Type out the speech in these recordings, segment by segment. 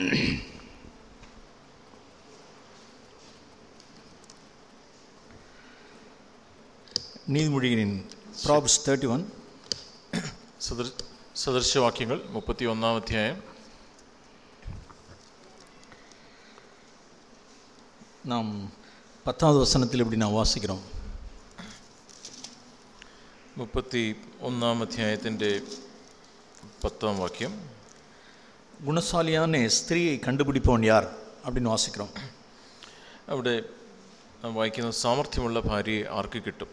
നീതിമൊഴിയനും probes thirty one. സദൃശവാക്യങ്ങൾ മുപ്പത്തി ഒന്നാം അധ്യായം. നാം പത്താം ദിവസത്തിൽ എവിടെ നാം വാസിക്കണം? മുപ്പത്തി ഒന്നാം അധ്യായത്തിന്റെ പത്താം വാക്യം. குணசாலியான ஸ்திரீயை கண்டுபிடிப்பவன் யார் அப்படின்னு வாசிக்கிறோம் അവിടെ നാം വായിക്കുന്ന സാമർഥ്യമുള്ള ഭാര്യയെ ആർക്ക് കിട്ടും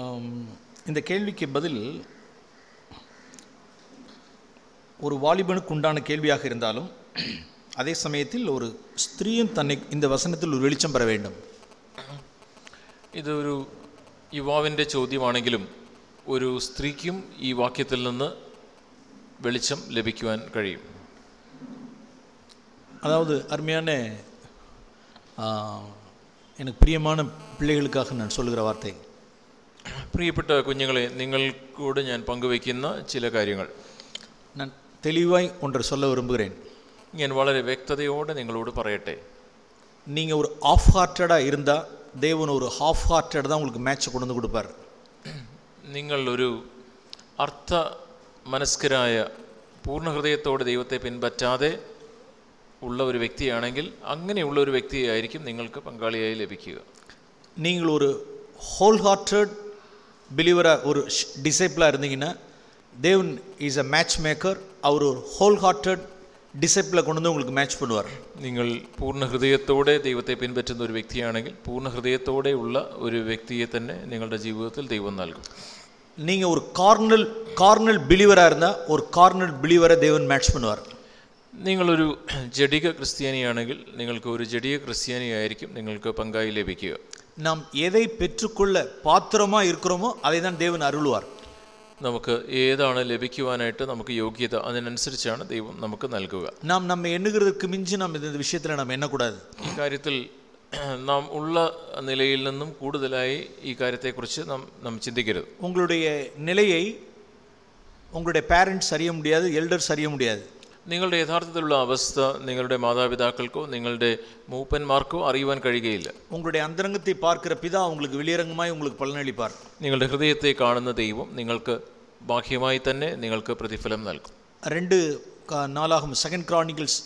ஆம், இந்த கேள்விக்கு பதில் ஒரு வாலிபனுக்கு உண்டான கேள்வியாக இருந்தாலும் அதே சமயத்தில் ஒரு ஸ்திரீயும் தன்னை இந்த வசனத்தில் ஒரு வெளிச்சம் பெற வேண்டும் ഇതൊരു യുവാവിൻ്റെ ചോദ്യമാണെങ്കിലും ഒരു സ്ത്രീക്കും ഈ വാക്യത്തിൽ നിന്ന് വെളിച്ചം ലഭിക്കുവാൻ കഴിയും அதாவது அருமையான ஆ, எனக்கு பிரியமான பிள்ளைகளுக்காக நான் சொல்லுகிற வார்த்தை പ്രിയപ്പെട്ട കുഞ്ഞുങ്ങളെ നിങ്ങൾക്കൂടെ ഞാൻ പങ്കുവയ്ക്കുന്ന ചില കാര്യങ്ങൾ நான் தெளிவாய் ஒன்றை சொல்ல விரும்புகிறேன் ഞാൻ വളരെ വ്യക്തതയോടെ നിങ്ങളോട് പറയട്ടെ நீங்கள் ஒரு ஆஃப் ஹார்ட்டடாக இருந்தால் தேவன் ஒரு ஹாஃப் ஹார்ட்டட் தான் உங்களுக்கு மேட்சை கொண்டு வந்து கொடுப்பார் നിങ്ങൾ ഒരു അർത്ഥ മനസ്കരായ പൂർണ്ണ ഹൃദയത്തോടെ ദൈവത്തെ പിൻപറ്റാതെ ഉള്ള ഒരു വ്യക്തിയാണെങ്കിൽ അങ്ങനെയുള്ള ഒരു വ്യക്തിയായിരിക്കും നിങ്ങൾക്ക് പങ്കാളിയായി ലഭിക്കുക நீங்கள் ஒரு ஹோல் ஹார்ட்டட் பிலீவராக ஒரு டிசைப்பிளாக இருந்தீங்கன்னா தேவன் இஸ் அ மேட்ச் மேக்கர் அவர் ஒரு ஹோல் ஹார்ட்டட் டிசைப்பிளை கொண்டு வந்து உங்களுக்கு மேட்ச் பண்ணுவார் നിങ്ങൾ പൂർണ്ണ ഹൃദയത്തോടെ ദൈവത്തെ പിൻപറ്റുന്ന ഒരു വ്യക്തിയാണെങ്കിൽ പൂർണ്ണ ഹൃദയത്തോടെ ഉള്ള ഒരു വ്യക്തിയെ തന്നെ നിങ്ങളുടെ ജീവിതത്തിൽ ദൈവം നൽകും நீங்கள் ஒரு கார்னல் கார்னல் பிலீவராக இருந்தால் ஒரு கார்னல் பிலீவரை தேவன் மேட்ச் பண்ணுவார் നിങ്ങളൊരു ജഡിക ക്രിസ്ത്യാനിയാണെങ്കിൽ നിങ്ങൾക്ക് ഒരു ജഡിക ക്രിസ്ത്യാനിയായിരിക്കും നിങ്ങൾക്ക് പങ്കായി ലഭിക്കുക நாம் எதை பெற்றுக்கொள்ள பாத்திரமாக இருக்கிறோமோ அதை தான் தேவன் அருள்வார் നമുക്ക് ഏതാണ് ലഭിക്കുവാനായിട്ട് നമുക്ക് യോഗ്യത അതിനനുസരിച്ചാണ് ദൈവം നമുക്ക് നൽകുക நாம் நம்ம எண்ணுகிறதுக்கு மிஞ்சி நாம் இந்த விஷயத்தில் நம்ம எண்ணக்கூடாது ഈ കാര്യത്തിൽ നാം ഉള്ള നിലയിൽ നിന്നും കൂടുതലായി ഈ കാര്യത്തെക്കുറിച്ച് നാം നാം ചിന്തിക്കരുത് உங்களுடைய நிலையை உங்களுடைய பேரண்ட்ஸ் அறிய முடியாது எல்டர்ஸ் அறிய முடியாது നിങ്ങളുടെ യഥാർത്ഥത്തിലുള്ള അവസ്ഥ നിങ്ങളുടെ മാതാപിതാക്കൾക്കോ നിങ്ങളുടെ മൂപ്പന്മാർക്കോ അറിയുവാൻ കഴിയുകയില്ല உங்களுடைய அந்தரங்கத்தை பார்க்கிற பிதா உங்களுக்கு வெளியரங்கமாய் உங்களுக்கு பலனளிப்பார் നിങ്ങളുടെ ഹൃദയത്തെ കാണുന്ന ദൈവം നിങ്ങൾക്ക് ബാഹ്യമായി തന്നെ നിങ്ങൾക്ക് പ്രതിഫലം നൽകും ரெண்டு கா- நாளாகும் செகண்ட் கிரானிக்கல்ஸ்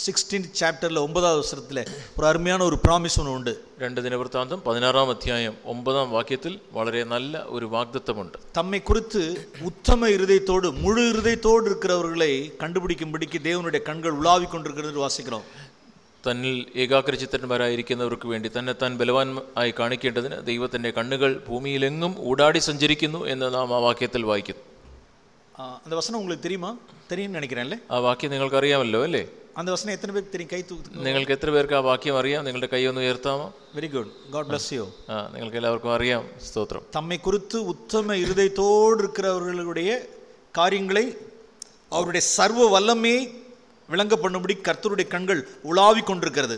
சிக்ஸ்டீன் சாப்டரில் ஒன்பதாவது வருஷத்தில் ஒரு அருமையான ஒரு ப்ராமிஸ் ஒன்று உண்டு രണ്ട് ദിനവൃത്താന്തം പതിനാറാം അധ്യായം ഒമ്പതാം വാക്യത്തിൽ വളരെ നല്ല ഒരു വാഗ്ദത്തമുണ്ട് தம்மை குறித்து உத்தம இருதயத்தோடு முழு இருதயத்தோடு இருக்கிறவர்களை கண்டுபிடிக்கும்படிக்கு தேவனுடைய கண்கள் உலாவிக் கொண்டிருக்கிறது வாசிக்கிறோம் തന്നിൽ ഏകാഗ്രചിത്തന്മാരായിരിക്കുന്നവർക്ക് വേണ്ടി തന്നെ താൻ ബലവാൻ ആയി കാണിക്കേണ്ടതിന് ദൈവത്തിൻ്റെ കണ്ണുകൾ ഭൂമിയിലെങ്ങും ഊടാടി സഞ്ചരിക്കുന്നു എന്ന് നാം ആ വാക്യത്തിൽ വായിക്കുന്നു ஆ, அந்த வசனம் உங்களுக்கு தெரியுமா தெரியும்னு நினைக்கிறேன்ல ആ വാക്യം നിങ്ങൾക്കറിയാമല്ലോ അല്ലേ அந்த வசனம் எத்தனை பேருக்கு தெரியும் கை தூக்கு നിങ്ങൾക്ക് എത്ര പേർക്ക് ആ വാക്യം അറിയാം നിങ്ങളുടെ കൈ ഒന്ന് ഉയർത്താമോ very good God bless you ആ നിങ്ങൾക്ക് എല്ലാവർക്കും അറിയാം സ്തോത്രം தம்மை குறித்து உத்தம இருதயத்தோடு இருக்கிறவர்களுடைய காரியங்களை அவருடைய சர்வ வல்லமையை விளங்க பண்ணும்படி கர்த்தருடைய கண்கள் உலாவிக் கொண்டிருக்கிறது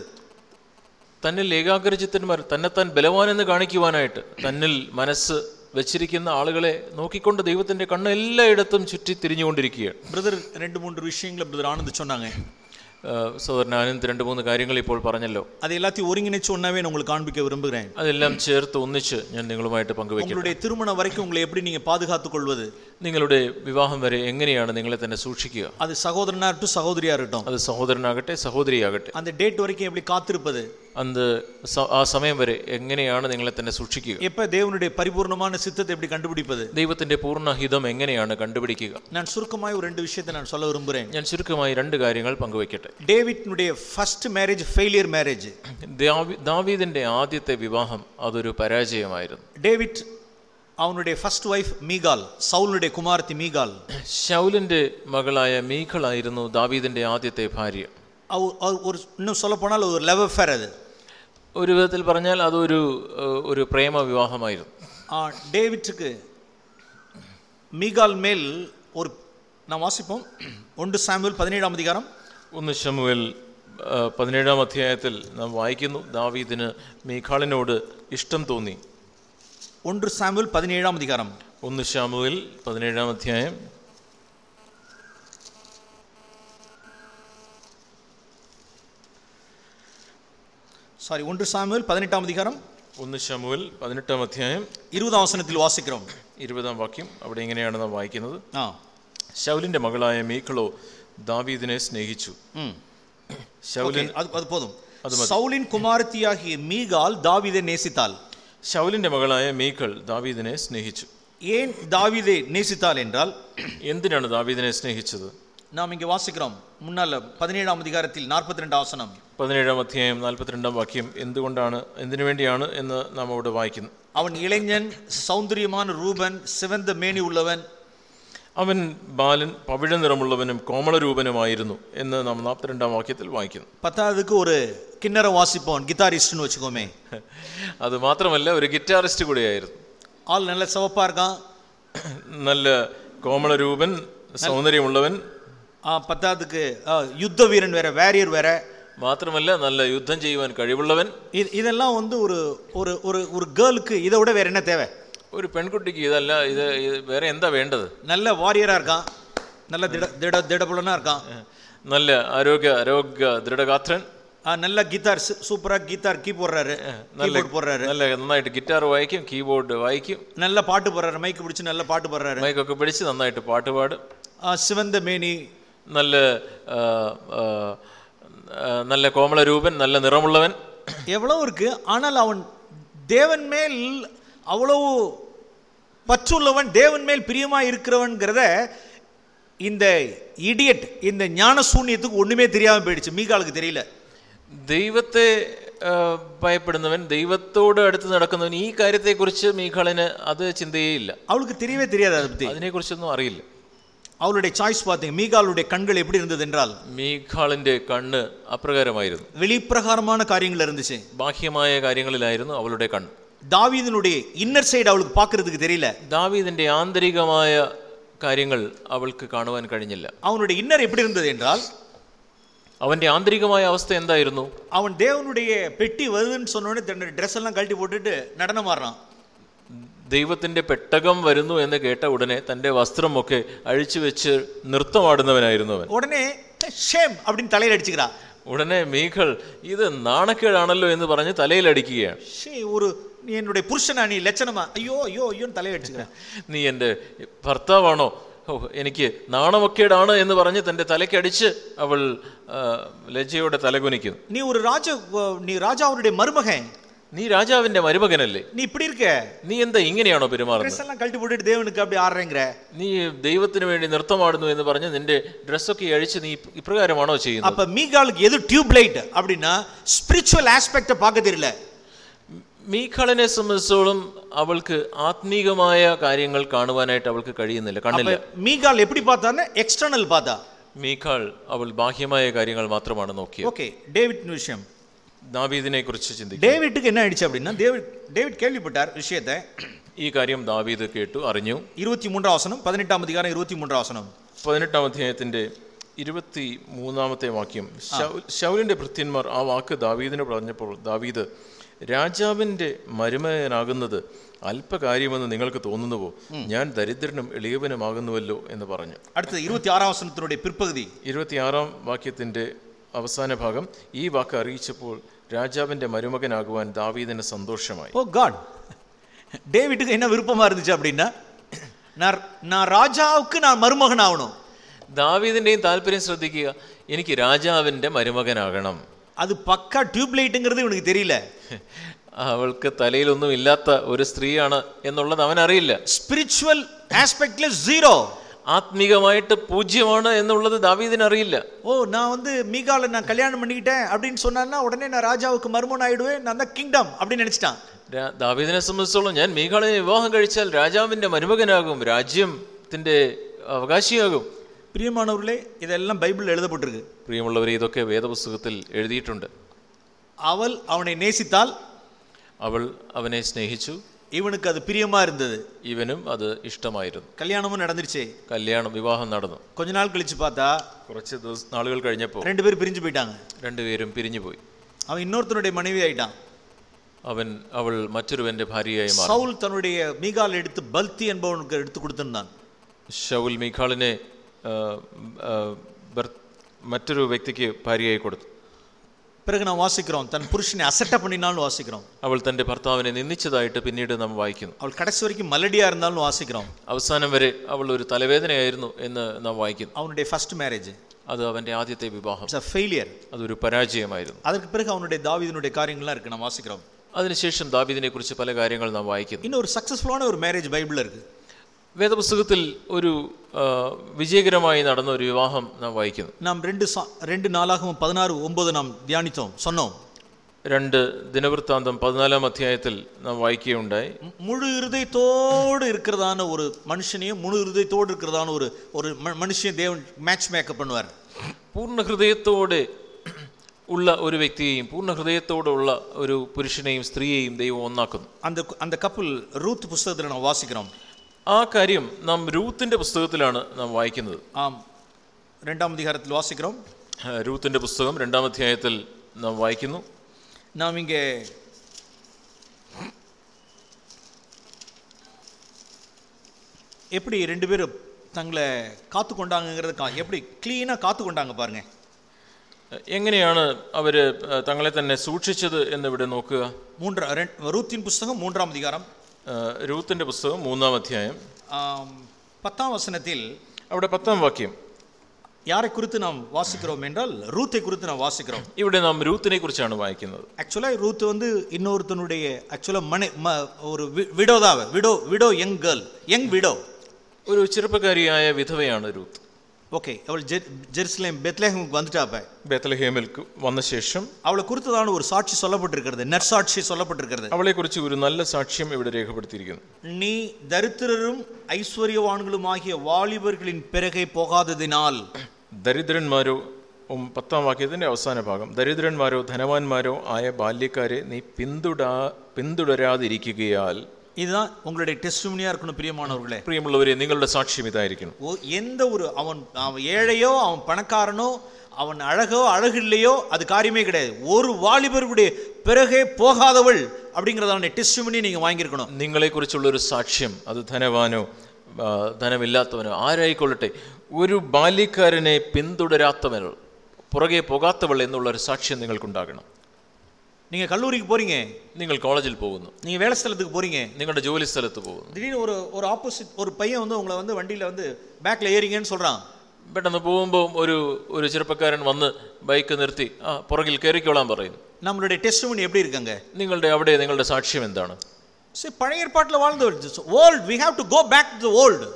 തന്നിൽ ഏകാഗ്രചിത്തന്മാർ തന്നെത്താൻ ബലവാനെന്ന് കാണിക്കുവാനായിട്ട് തന്നിൽ മനസ്സ് വെച്ചിരിക്കുന്ന ആളുകളെ നോക്കിക്കൊണ്ട് ദൈവത്തിൻ്റെ കണ്ണ് എല്ലായിടത്തും ചുറ്റി തിരിഞ്ഞുകൊണ്ടിരിക്കുകയാണ് பிரதர் ரெண்டு மூன்று விஷயங்களை பிரதர் ஆனந்த் சொன்னாங்க സഹോദരനാനന്ദ് രണ്ട് മൂന്ന് കാര്യങ്ങൾ ഇപ്പോൾ പറഞ്ഞല്ലോ അത് എല്ലാത്തെയും ഒരുങ്ങിച്ച് ഒന്നാവേ നിങ്ങൾ കാണിപ്പിക്കാൻ വിരുമ്പുകേൻ അതെല്ലാം ചേർത്ത് ഒന്നിച്ച് ഞാൻ നിങ്ങളുമായിട്ട് പങ്കുവയ്ക്കും നിങ്ങളുടെ തിരുമണം വരയ്ക്കും ഉള്ള എപ്പി നിങ്ങൾ പാതുകാത്തുകൊള്ളുവത് നിങ്ങളുടെ വിവാഹം വരെ എങ്ങനെയാണ് നിങ്ങളെ തന്നെ സൂക്ഷിക്കുക അത് സഹോദരനാകട്ടെ സഹോദരിയാകട്ടോ അത് സഹോദരനാകട്ടെ സഹോദരിയാകട്ടെ അത് ഡേറ്റ് വരയ്ക്കും എപ്പി കാത്തിരുപ്പത് അന്ന് സ- ആ സമയം വരെ എങ്ങനെയാണ് നിങ്ങളെ തന്നെ സൂക്ഷിക്കുക எப்ப தேவனுடைய பரிபூர்ணமான சித்தத்தை எப்படி கண்டுபிடிப்பது ദൈവത്തിന്റെ പൂർണ്ണ ഹിതം എങ്ങനെയാണ് കണ്ടുപിടിക്കുക நான் சுருக்கமாய் ஒரு ரெண்டு விஷயத்தை நான் சொல்ல விரும்புகிறேன் ഞാൻ ചുരുക്കമായി രണ്ട് കാര്യങ്ങൾ പങ്കുവയ്ക്കട്ടെ டேவிட்னுடைய ஃபர்ஸ்ட் மேரேஜ் ஃபெயிலியர் மேரேஜ் ദാവി- ദാവീദിന്റെ ആദ്യത്തെ വിവാഹം അതൊരു പരാജയമായിരുന്നു டேவிட் அவனுடைய ஃபர்ஸ்ட் ஒய்ஃப் மீகால் சவுலுடைய குமாரத்தி மீகால் ശൗലിന്റെ മകളായ മീഖളായിരുന്നു ദാവീദിന്റെ ആദ്യത്തെ ഭാര്യ அவ- அவ- ஒரு இன்னும் சொல்ல போனால் ஒரு லவ் அஃபேர் அது ഒരു വിധത്തിൽ പറഞ്ഞാൽ അതൊരു ഏഹ്, ഒരു പ്രേമ വിവാഹമായിരുന്നു ஆ, டேவிட்டுக்கு மீகால் மேல் ஒரு நான் வாசிப்போம் ஒன்று சாமுவேல் பதினேழாம் அதிகாரம் ഒന്ന് ശമുവേൽ ആ, പതിനേഴാം അധ്യായത്തിൽ നാം വായിക്കുന്നു ദാവീദിന് മീഖാളിനോട് ഇഷ്ടം തോന്നി ஒன்று சாமுவேல் பதினேழாம் அதிகாரம் ഒന്ന് ശമുവേൽ പതിനേഴാം അധ്യായം சாரி ஒன்று சாமுவேல் பதினெட்டாம் அதிகாரம் ഒന്ന് ശമുവൽ പതിനെട്ടാം അധ്യായം இருபதாம் வசனத்தில் வாசிக்கிறோம் ഇരുപതാം വാക്യം അവിടെ ഇങ്ങനെയാണ് നാം വായിക്കുന്നത് ஆ ശൗലിന്റെ മകളായ മീക്കളോ ദാവീദിനെ സ്നേഹിച്ചു ம் ശൗലിൻ ஓகே, அது அது போதும் சவுலின் குமாரத்தியாகிய மீகால் தாவீதை நேசித்தாள் ശൗലിന്റെ മകളായ മീക്കൾ ദാവീദിനെ സ്നേഹിച്ചു ஏன் தாவீதை நேசித்தாள் என்றால் എന്തിനാണ് ദാവീദിനെ സ്നേഹിച്ചത് நாம் இங்கே வாசிக்கிறோம் முன்னால பதினேழாம் அதிகாரத்தில் நாற்பத்தி ரெண்டாம் வசனம் പതിനേഴാം അധ്യായം നാൽപ്പത്തിരണ്ടാം വാക്യം എന്തുകൊണ്ടാണ് എന്തിനു വേണ്ടിയാണ് എന്ന് നാം അവിടെ വായിക്കുന്നു அவன் இளைஞன் சௌந்தரியமான ரூபன் சிவந்த மேனி உள்ளவன் അവൻ ബാലൻ പവിഴ നിറമുള്ളവനും കോമളരൂപനുമായിരുന്നു എന്ന് നാം നാൽപ്പത്തിരണ്ടാം വാക്യത്തിൽ വായിക്കുന്നു பத்தாவதுக்கு ஒரு கிண்ணற வாசிப்பவன் கிட்டாரிஸ்ட்னு வச்சுக்கோமே അത് മാത്രമല്ല ഒരു ഗിറ്റാറിസ്റ്റ് കൂടിയായിരുന്നു ஆள் நல்ல சிவப்பா இருக்கான் നല്ല കോമളരൂപൻ സൗന്ദര്യമുള്ളവൻ ஆ, பத்தாவதுக்கு ஆ, யுத்த வீரன் வேற வேரியர் வேற മാത്രമല്ല നല്ല യുദ്ധം ചെയ്യുവാൻ കഴിവുള്ളവൻ இது இதெல்லாம் வந்து ஒரு ஒரு ஒரு ஒரு கேர்ளுக்கு இதை விட வேற என்ன தேவை ഒരു പെൺകുട്ടിക്ക് ഇതല്ല ഇത് ഇത് വേറെ എന്താ വേണ്ടത് நல்ல வாரியரா இருக்கான் நல்ல திட திட திடபுலனா இருக்கான் നല്ല ആരോഗ്യ ആരോഗ്യ ദൃഢഗാത്രൻ ஆ, நல்ல கிட்டார் சூப்பரா கிட்டார் கீ போடுறாரு கீபோர்ட் போடுறாரு നല്ല നന്നായിട്ട് ഗിറ്റാർ വായിക്കും കീബോർഡ് വായിക്കും நல்ல பாட்டு போடுறாரு மைக் பிடிச்சு நல்ல பாட்டு போடுறாரு മൈക്കൊക്കെ പിടിച്ച് നന്നായിട്ട് പാട്ട് പാടും ஆ, சிவந்த மேனி നല്ല ആ, ആ, ആ, നല്ല കോമളരൂപൻ നല്ല നിറമുള്ളവൻ எவ்வளவு இருக்கு ஆனால் அவன் தேவன் மேல் அவ்வளவு பற்றுள்ளவன் தேவன் மேல் பிரியமா இருக்கிறவன்கிறத இந்த இடியட் இந்த ஞான சூன்யத்துக்கு ஒண்ணுமே தெரியாம போயிடுச்சு மீகாலுக்கு தெரியல ദൈവത്തെ ആ, ഭയപ്പെടുന്നവൻ ദൈവത്തോട് അടുത്ത് നടക്കുന്നവൻ ഈ കാര്യത്തെക്കുറിച്ച് മീഖാളിന് അത് ചിന്തയേ ഇല്ല அவளுக்கு தெரியவே தெரியாது அதை பத்தி അതിനെക്കുറിച്ചൊന്നും അറിയില്ല அவளுடைய சாய்ஸ் பார்த்தீங்க மீகாலுடைய கண்கள் எப்படி இருந்தது என்றால் മീഖാളിന്റെ കണ്ണ് അപ്രകാരമായിരുന്നു வெளிப்பிரகாரமான காரியங்கள் இருந்துச்சு ബാഹ്യമായ കാര്യങ്ങളിലായിരുന്നു അവളുടെ കണ്ണ് தாவீதினுடைய இன்னர் சைடு அவளுக்கு பார்க்கிறதுக்கு தெரியல ദാവീദിന്റെ ആന്തരികമായ കാര്യങ്ങൾ അവൾക്ക് കാണുവാൻ കഴിഞ്ഞില്ല அவனுடைய இன்னர் எப்படி இருந்தது என்றால் അവന്റെ ആന്തരികമായ അവസ്ഥ എന്തായിരുന്നു அவன் தேவனுடைய பெட்டி வருதுன்னு சொன்ன உடனே தன்னுடைய ட்ரெஸ் எல்லாம் கழட்டி போட்டுட்டு நடனம் ஆடுறான் ദൈവത്തിന്റെ പെട്ടകം വരുന്നു എന്ന് കേട്ട ഉടനെ തന്റെ വസ്ത്രമൊക്കെ അഴിച്ചു വെച്ച് നൃത്തമാടുന്നവനായിരുന്നു അവൻ. ഉടനെ ഷേം തലയിൽ ഉടനെ മീഖൽ ഇത് നാണക്കേടാണല്ലോ എന്ന് പറഞ്ഞ് തലയിൽ അടിക്കുകയാണ് ഒരു നീ പുരുഷനാണ് ഈ ലക്ഷണമാ അയ്യോ അയ്യോ അയ്യോ തലയടിച്ചു നീ എന്റെ ഭർത്താവാണോ? എനിക്ക് നാണമൊക്കേടാണ് എന്ന് പറഞ്ഞ് തന്റെ തലയ്ക്കടിച്ച് അവൾ ലജ്ജയുടെ തലകുനിക്കുന്നു. നീ ഒരു രാജ നീ രാജാവരുടെ മരുമകൻ. நீ ராஜாவுடைய மருமகன் നീ രാജാവിന്റെ മരുമകനല്ലേ நீ இப்படி இருக்க നീ എന്താ ഇങ്ങനെയാണോ പെരുമാറുന്നത് ட்ரெஸ் எல்லாம் கழட்டி போட்டுட்டு தேவனுக்கு அப்படி ஆடுறேங்கிற നീ ദൈവത്തിന് വേണ്ടി നൃത്തമാടുന്നു എന്ന് പറഞ്ഞ് നിന്റെ ഡ്രസ്സൊക്കെ അഴിച്ച് നീ ഇപ്- ഇപ്രകാരമാണോ ചെയ്യുന്നത് அப்ப மீகாலுக்கு எது டியூப் லைட் அப்படின்னா ஸ்பிரிச்சுவல் ஆஸ்பெக்ட பார்க்க தெரியல മീഖളിനെ സംബന്ധിച്ചോളം അവൾക്ക് ആത്മീകമായ കാര്യങ്ങൾ കാണുവാനായിട്ട് അവൾക്ക് കഴിയുന്നില്ല அப்ப കണ്ണില്ല மீகால் எப்படி பார்த்தான்னா எக்ஸ்டர்னல் பார்த்தா മീഖാൾ അവൾ ബാഹ്യമായ കാര്യങ്ങൾ മാത്രമാണ് നോക്കിയത് ஓகே டேவிட் விஷயம் ദാവീദിനെ കുറിച്ച് ചിന്തിക്കും டேவிட்டுக்கு என்ன ஆயிடுச்சு அப்படின்னா டேவிட் டேவிட் கேள்விப்பட்டார் விஷயத்தை ഈ കാര്യം ദാവീദ് കേട്ടു അറിഞ്ഞു இருபத்தி மூன்றாம் வசனம் பதினெட்டாம் அதிகாரம் இருபத்தி மூன்றாம் வசனம் പതിനെട്ടാം അധ്യായത്തിന്റെ ഇരുപത്തി മൂന്നാമത്തെ വാക്യം ശൗ- ശൗലിന്റെ ഭൃത്യന്മാർ ആ വാക്ക് ദാവീദിന് പറഞ്ഞപ്പോൾ ദാവീദ് രാജാവിന്റെ മരുമകനാകുന്നത് അല്പകാര്യമെന്ന് നിങ്ങൾക്ക് തോന്നുന്നുവോ ഞാൻ ദരിദ്രനും എളിയവനുമാകുന്നുവല്ലോ എന്ന് പറഞ്ഞു அடுத்தது இருபத்தி ஆறாம் வசனத்தினுடைய பிற்பகுதி ഇരുപത്തിയാറാം വാക്യത്തിന്റെ അവസാന ഭാഗം ഈ വാക്ക് അറിയിച്ചപ്പോൾ രാജാവിന്റെ മരുമകനാകുവാൻ ദാവീദിന് സന്തോഷമായി ஓ காட் டேவிட்டுக்கு என்ன விருப்பமா இருந்துச்சு அப்படின்னா நான் நான் ராஜாவுக்கு நான் மருமகன் ஆகணும் ദാവീദിന്റെയും താല്പര്യം ശ്രദ്ധിക്കുക എനിക്ക് രാജാവിന്റെ മരുമകനാകണം அது பக்கா டியூப் லைட்டுங்கிறது இவனுக்கு தெரியல അവൾക്ക് തലയിലൊന്നും ഇല്ലാത്ത ഒരു സ്ത്രീയാണ് എന്നുള്ളത് അവൻ അറിയില്ല ஸ்பிரிச்சுவல் ஆஸ்பெக்ட்ல ஜீரோ ആത്മീകമായിട്ട് പൂജ്യമാണ് എന്നുള്ളത് ദാവീദിന് അറിയില്ല ஓ நான் வந்து மீகால நான் கல்யாணம் பண்ணிக்கிட்டேன் அப்படின்னு சொன்னான்னா உடனே நான் ராஜாவுக்கு மருமகன் ஆயிடுவேன் நான் தான் கிங்டம் அப்படின்னு நினைச்சிட்டான் രാ- ദാവീദിനെ സംബന്ധിച്ചോളം ഞാൻ മീഖാളിനെ വിവാഹം കഴിച്ചാൽ രാജാവിന്റെ മരുമകനാകും രാജ്യത്തിന്റെ അവകാശിയാകും பிரியமானவர்களே இதெல்லாம் பைபிள் எழுதப்பட்டிருக்கு പ്രിയമുള്ളവരെ ഇതൊക്കെ വേദപുസ്തകത്തിൽ എഴുതിയിട്ടുണ്ട് அவள் அவனை நேசித்தால் അവൾ അവനെ സ്നേഹിച്ചു இவனுக்கு அது பிரியமா இருந்தது ഇവനും അത് ഇഷ്ടമായിരുന്നു கல்யாணமும் நடந்துருச்சு കല്യാണം വിവാഹം നടന്നു கொஞ்ச நாள் கழிச்சு பார்த்தா കുറച്ച് ദിവസ നാളുകൾ കഴിഞ്ഞപ്പോൾ ரெண்டு பேரும் பிரிஞ்சு போயிட்டாங்க രണ്ടുപേരും പിരിഞ്ഞുപോയി அவன் இன்னொருத்தனுடைய மனைவி ஆயிட்டான் അവൻ അവൾ മറ്റൊരുവന്റെ ഭാര്യയായി മാറി சவுல் தன்னுடைய மீகால் எடுத்து பல்தி என்பவனுக்கு எடுத்து கொடுத்திருந்தான் ഷൗൽ മീഖാളിനെ ആ, ആ, ഭർ- മറ്റൊരു വ്യക്തിക്ക് ഭാര്യയായി കൊടുത്തു பிறகு நாம் வாசிக்கிறோம் தன் புருஷனை அசட்டை பண்ணினாலும் வாசிக்கிறோம் അവൾ തൻ്റെ ഭർത്താവിനെ നിന്ദിച്ചതായിട്ട് പിന്നീട് നാം വായിക്കുന്നു அவள் கடைசி வரைக்கும் மலடியா இருந்தாலும் வாசிக்கிறோம் അവസാനം വരെ അവൾ ഒരു തലവേദനയായിരുന്നു എന്ന് നാം വായിക്കുന്നു அவனுடைய ஃபர்ஸ்ட் மேரேஜ் അത് അവൻ്റെ ആദ്യത്തെ വിവാഹം இட்ஸ் அ ஃபெயிலியர் അതൊരു പരാജയമായിരുന്നു அதற்கு பிறகு அவனுடைய தாவீதினுடைய காரியங்கள்லாம் இருக்கு நாம் வாசிக்கிறோம் അതിനുശേഷം ദാവീദിനെ കുറിച്ച് പല കാര്യങ്ങൾ നാം വായിക്കുന്നു இன்னும் ஒரு சக்ஸஸ்ஃபுல்லான ஒரு மேரேஜ் பைபிளில் இருக்கு വേദപുസ്തകത്തിൽ ഒരു ആ, വിജയകരമായി നടന്ന ഒരു വിവാഹം നാം വായിക്കുന്നു நாம் ரெண்டு சா ரெண்டு நாளாகவும் பதினாறு ஒன்பது நாம் தியானித்தோம் சொன்னோம் രണ്ട് ദിനവൃത്താന്തം പതിനാലാം അധ്യായത്തിൽ നാം വായിക്കുകയുണ്ടായി மு- முழு இருதயத்தோடு இருக்கிறதான ஒரு மனுஷனையும் முழு இருதயத்தோடு இருக்கிறதான ஒரு ஒரு ம- மனுஷன் தேவன் மேட்ச் மேக்கப் பண்ணுவார் പൂർണ്ണ ഹൃദയത്തോടെ ഉള്ള ഒരു വ്യക്തിയെയും പൂർണ്ണ ഹൃദയത്തോടുള്ള ഒരു പുരുഷനെയും സ്ത്രീയെയും ദൈവം ഒന്നാക്കുന്നു அந்த அந்த கப்பல் ரூத் புஸ்தகத்தில் நாம் வாசிக்கிறோம் ആ കാര്യം നാം രൂത്തിന്റെ പുസ്തകത്തിലാണ് നാം വായിക്കുന്നത് ஆம் ரெண்டாம் அதிகாரத்தில் வாசிக்கிறோம் ആ, രൂത്തിന്റെ പുസ്തകം രണ്ടാം അധ്യായത്തിൽ നാം വായിക്കുന്നു நாம் இங்கே எப்படி ரெண்டு பேரும் தங்களை காத்து கொண்டாங்கிறது கா- எப்படி க்ளீனாக காத்து கொண்டாங்க பாருங்க എങ്ങനെയാണ് അവര് ആ, തങ്ങളെ തന്നെ സൂക്ഷിച്ചത് എന്നിവിടെ നോക്കുക மூன்றா ரெண் ரூத்தின் புஸ்தகம் மூன்றாம் രൂത്തിന്റെ പുസ്തകം മൂന്നാം അധ്യായം. പത്താം വസനത്തിൽ അവിടെ പത്താം വാക്യം. യാരെ നാം വാസിക്കിറോം എന്റാൽ റൂത്തെ നാം വാസിക്കിറോം ഇവിടെ നാം റൂത്തിനെ വായിക്കുന്നത്. ആക്ച്വലായി റൂത്ത് വന്ന് ഇന്നോരുത്തനുടേ ആക്ച്വലാ മണി ഒരു വിഡോതാവ് widow widow young girl young widow. ഒരു ചെറുപ്പക്കാരിയായ വിധവയാണ് റൂത്ത്. ஓகே அவள் ஜெ ஜெருசலேம் பெத்லேஹமுக்கு வந்துட்டாப்ப ബേത്തലഹേമിൽ വന്ന ശേഷം அவளை குறித்ததான ஒரு சாட்சி சொல்லப்பட்டிருக்கிறது நற்சாட்சி சொல்லப்பட்டிருக்கிறது അവളെക്കുറിച്ച് ഒരു നല്ല സാക്ഷ്യം ഇവിടെ രേഖപ്പെടുത്തിയിരിക്കുന്നു நீ தரித்திரரும் ஐஸ்வர்யவான்களுமாகிய வாலிபர்களின் பிறகை போகாததினால் ദരിദ്രന്മാരോ ഉം, പത്താം വാക്യത്തിന്റെ അവസാന ഭാഗം ദരിദ്രന്മാരോ ധനവാന്മാരോ ആയ ബാല്യക്കാരെ നീ പിന്തുടാ പിന്തുടരാതിരിക്കുകയാൽ இதுதான் உங்களுடைய டெஸ்டிமனியா இருக்கணும் பிரியமானவர்களே പ്രിയമുള്ളവരെ നിങ്ങളുടെ സാക്ഷ്യം ഇതായിരിക്കണം ஓ- எந்த ஒரு அவன் அவன் ஏழையோ அவன் பணக்காரனோ அவன் அழகோ அழகு இல்லையோ அது காரியமே கிடையாது ஒரு வாலிபருடைய பிறகே போகாதவள் அப்படிங்கிறதான டெஸ்டிமனி நீங்க வாங்கியிருக்கணும் നിങ്ങളെക്കുറിച്ചുള്ള ഒരു സാക്ഷ്യം അത് ധനവാനോ ആ, ധനമില്ലാത്തവനോ ആരായിക്കൊള്ളട്ടെ ഒരു ബാല്യക്കാരനെ പിന്തുടരാത്തവൻ പുറകെ പോകാത്തവൾ എന്നുള്ള ഒരു സാക്ഷ്യം നിങ്ങൾക്കുണ്ടാകണം நீங்க கல்லூரிக்கு போறீங்க നിങ്ങൾ കോളേജിൽ പോകുന്നു நீங்க வேலை ஸ்தலத்துக்கு போறீங்க നിങ്ങളുടെ ജോലി സ്ഥലത്ത് പോകുന്നു திடீர்னு ஒரு ஒரு ஆப்போசிட் ஒரு பையன் வந்து உங்களை வந்து வண்டியில வந்து பேக்ல ஏறிங்கன்னு சொல்றான் പെട്ടെന്ന് പോകുമ്പോൾ ഒരു ഒരു ചെറുപ്പക്കാരൻ വന്ന് ബൈക്ക് നിർത്തി ആ പുറകിൽ കയറിക്കോളാൻ പറയുന്നു நம்மளுடைய டெஸ்டிமனி எப்படி இருக்காங்க നിങ്ങളുടെ അവിടെ നിങ്ങളുടെ സാക്ഷ്യം എന്താണ് சரி பழைய ஏற்பாட்டில் வாழ்ந்த old we have to go back to old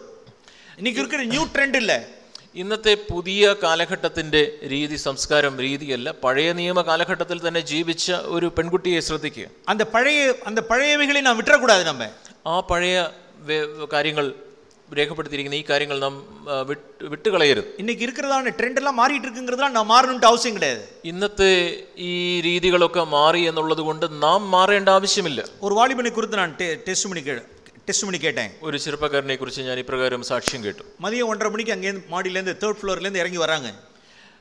இன்னைக்கு இருக்கிற நியூ ட்ரெண்ட் இல்லை ഇന്നത്തെ പുതിയ കാലഘട്ടത്തിന്റെ രീതി സംസ്കാരം രീതിയല്ല പഴയ നിയമ കാലഘട്ടത്തിൽ തന്നെ ജീവിച്ച ഒരു പെൺകുട്ടിയെ ശ്രദ്ധിക്കുക அந்த பழைய அந்த பழையவைகளை நான் விட்டுறக்கூடாது நம்ம ആ പഴയ വേ- കാര്യങ്ങൾ രേഖപ്പെടുത്തിയിരിക്കുന്ന ഈ കാര്യങ്ങൾ നാം ആ, വിട്ട് വിട്ടുകളയരുത് இன்னைக்கு இருக்கிறதான ட்ரெண்ட் எல்லாம் மாறிட்டு இருக்குங்கிறதுலாம் நான் மாறணும்ட்டு அவசியம் கிடையாது ഇന്നത്തെ ഈ രീതികളൊക്കെ മാറി എന്നുള്ളത് കൊണ്ട് നാം മാറേണ്ട ആവശ്യമില്ല ஒரு வாலிபனை குறித்து நான் டெஸ்ட் பண்ணி கே டெஸ்ட் பண்ணி கேட்டேன் ഒരു ചെറുപ്പക്കാരനെ കുറിച്ച് ഞാൻ ഇപ്രകാരം സാക്ഷ്യം കേട്ടു மதியம் ஒன்றரை மணிக்கு அங்கேருந்து மாடியிலேருந்து தேர்ட் ஃப்ளோர்லேருந்து இறங்கி வராங்க